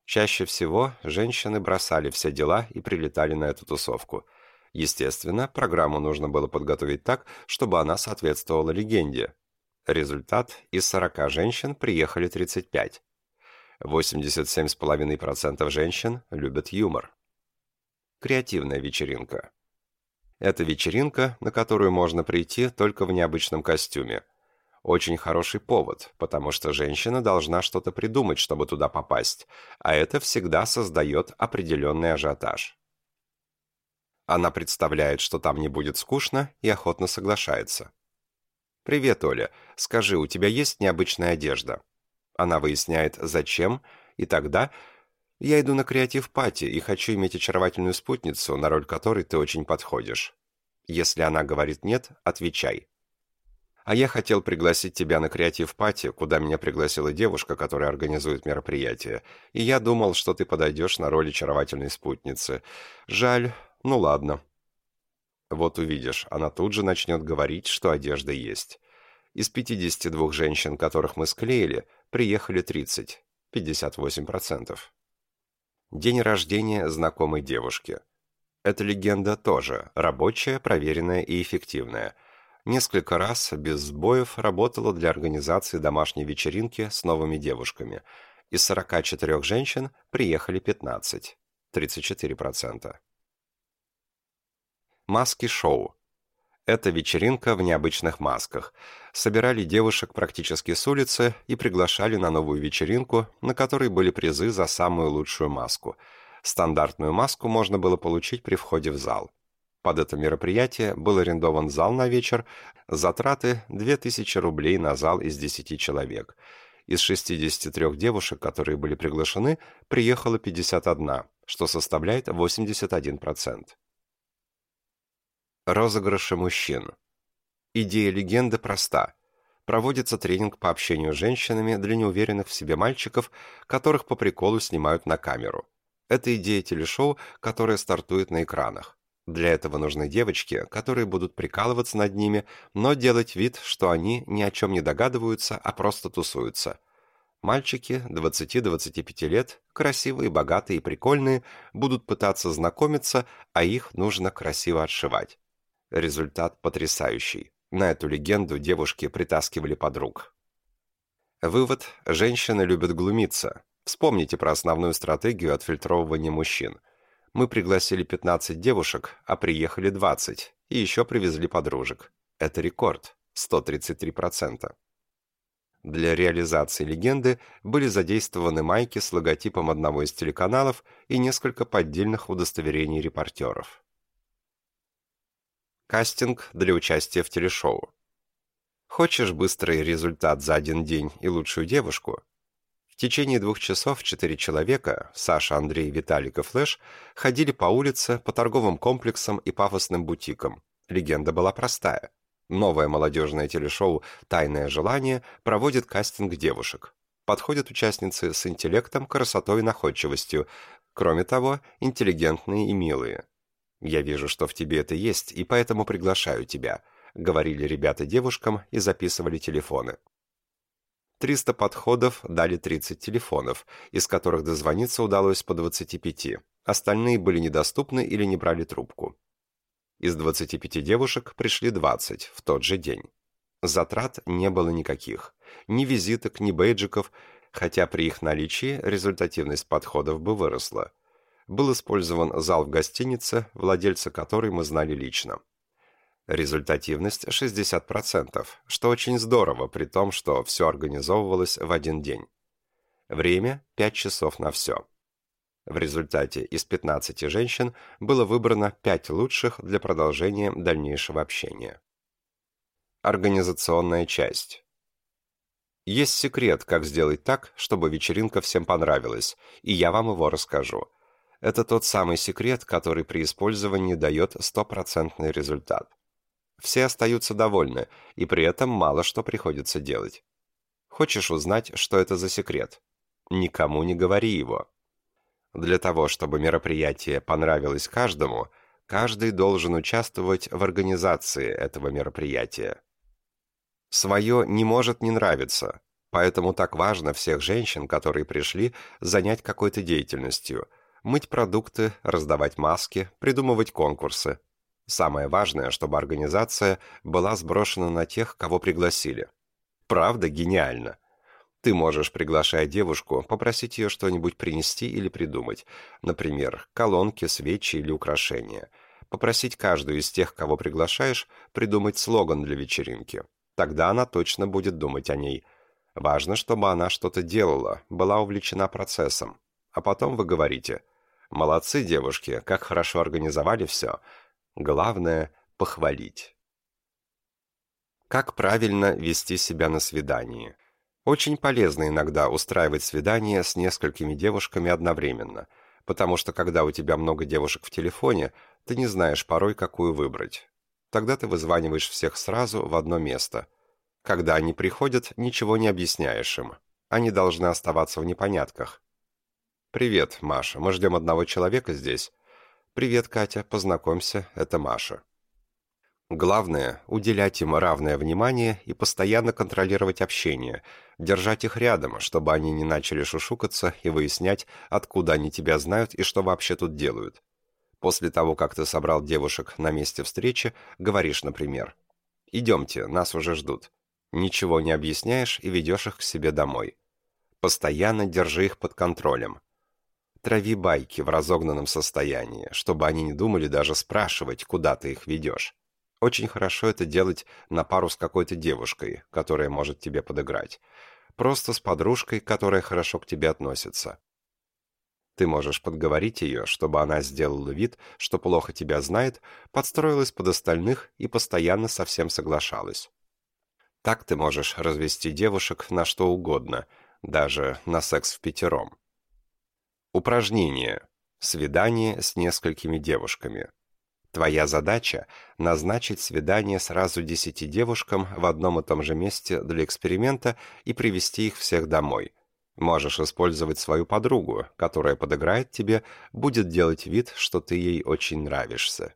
Speaker 1: Чаще всего женщины бросали все дела и прилетали на эту тусовку – Естественно, программу нужно было подготовить так, чтобы она соответствовала легенде. Результат – из 40 женщин приехали 35. 87,5% женщин любят юмор. Креативная вечеринка. Это вечеринка, на которую можно прийти только в необычном костюме. Очень хороший повод, потому что женщина должна что-то придумать, чтобы туда попасть, а это всегда создает определенный ажиотаж. Она представляет, что там не будет скучно, и охотно соглашается. «Привет, Оля. Скажи, у тебя есть необычная одежда?» Она выясняет, зачем, и тогда «Я иду на креатив-пати и хочу иметь очаровательную спутницу, на роль которой ты очень подходишь». Если она говорит «нет», отвечай. «А я хотел пригласить тебя на креатив-пати, куда меня пригласила девушка, которая организует мероприятие, и я думал, что ты подойдешь на роль очаровательной спутницы. Жаль, ну ладно. Вот увидишь, она тут же начнет говорить, что одежда есть. Из 52 женщин, которых мы склеили, приехали 30, 58%. День рождения знакомой девушки. Эта легенда тоже рабочая, проверенная и эффективная. Несколько раз без сбоев работала для организации домашней вечеринки с новыми девушками. Из 44 женщин приехали 15, 34%. Маски-шоу. Это вечеринка в необычных масках. Собирали девушек практически с улицы и приглашали на новую вечеринку, на которой были призы за самую лучшую маску. Стандартную маску можно было получить при входе в зал. Под это мероприятие был арендован зал на вечер, затраты 2000 рублей на зал из 10 человек. Из 63 девушек, которые были приглашены, приехало 51, что составляет 81%. Розыгрыши мужчин. Идея легенды проста. Проводится тренинг по общению с женщинами для неуверенных в себе мальчиков, которых по приколу снимают на камеру. Это идея телешоу, которая стартует на экранах. Для этого нужны девочки, которые будут прикалываться над ними, но делать вид, что они ни о чем не догадываются, а просто тусуются. Мальчики 20-25 лет, красивые, богатые и прикольные, будут пытаться знакомиться, а их нужно красиво отшивать. Результат потрясающий. На эту легенду девушки притаскивали подруг. Вывод. Женщины любят глумиться. Вспомните про основную стратегию отфильтровывания мужчин. Мы пригласили 15 девушек, а приехали 20, и еще привезли подружек. Это рекорд – 133%. Для реализации легенды были задействованы майки с логотипом одного из телеканалов и несколько поддельных удостоверений репортеров. Кастинг для участия в телешоу. Хочешь быстрый результат за один день и лучшую девушку? В течение двух часов четыре человека, Саша, Андрей, Виталик и Флэш, ходили по улице, по торговым комплексам и пафосным бутикам. Легенда была простая. Новое молодежное телешоу «Тайное желание» проводит кастинг девушек. Подходят участницы с интеллектом, красотой и находчивостью. Кроме того, интеллигентные и милые. «Я вижу, что в тебе это есть, и поэтому приглашаю тебя», — говорили ребята девушкам и записывали телефоны. 300 подходов дали 30 телефонов, из которых дозвониться удалось по 25. Остальные были недоступны или не брали трубку. Из 25 девушек пришли 20 в тот же день. Затрат не было никаких. Ни визиток, ни бейджиков, хотя при их наличии результативность подходов бы выросла. Был использован зал в гостинице, владельца которой мы знали лично. Результативность 60%, что очень здорово, при том, что все организовывалось в один день. Время – 5 часов на все. В результате из 15 женщин было выбрано 5 лучших для продолжения дальнейшего общения. Организационная часть. Есть секрет, как сделать так, чтобы вечеринка всем понравилась, и я вам его расскажу. Это тот самый секрет, который при использовании дает стопроцентный результат. Все остаются довольны, и при этом мало что приходится делать. Хочешь узнать, что это за секрет? Никому не говори его. Для того, чтобы мероприятие понравилось каждому, каждый должен участвовать в организации этого мероприятия. Свое не может не нравиться, поэтому так важно всех женщин, которые пришли, занять какой-то деятельностью – мыть продукты, раздавать маски, придумывать конкурсы. Самое важное, чтобы организация была сброшена на тех, кого пригласили. Правда, гениально. Ты можешь, приглашая девушку, попросить ее что-нибудь принести или придумать. Например, колонки, свечи или украшения. Попросить каждую из тех, кого приглашаешь, придумать слоган для вечеринки. Тогда она точно будет думать о ней. Важно, чтобы она что-то делала, была увлечена процессом. А потом вы говорите «Молодцы, девушки, как хорошо организовали все. Главное – похвалить». Как правильно вести себя на свидании? Очень полезно иногда устраивать свидание с несколькими девушками одновременно, потому что когда у тебя много девушек в телефоне, ты не знаешь порой, какую выбрать. Тогда ты вызваниваешь всех сразу в одно место. Когда они приходят, ничего не объясняешь им. Они должны оставаться в непонятках. «Привет, Маша, мы ждем одного человека здесь». «Привет, Катя, познакомься, это Маша». Главное – уделять им равное внимание и постоянно контролировать общение, держать их рядом, чтобы они не начали шушукаться и выяснять, откуда они тебя знают и что вообще тут делают. После того, как ты собрал девушек на месте встречи, говоришь, например, «Идемте, нас уже ждут». Ничего не объясняешь и ведешь их к себе домой. Постоянно держи их под контролем. Трави байки в разогнанном состоянии, чтобы они не думали даже спрашивать, куда ты их ведешь. Очень хорошо это делать на пару с какой-то девушкой, которая может тебе подыграть. Просто с подружкой, которая хорошо к тебе относится. Ты можешь подговорить ее, чтобы она сделала вид, что плохо тебя знает, подстроилась под остальных и постоянно со всем соглашалась. Так ты можешь развести девушек на что угодно, даже на секс в пятером. Упражнение. Свидание с несколькими девушками. Твоя задача – назначить свидание сразу десяти девушкам в одном и том же месте для эксперимента и привести их всех домой. Можешь использовать свою подругу, которая подыграет тебе, будет делать вид, что ты ей очень нравишься.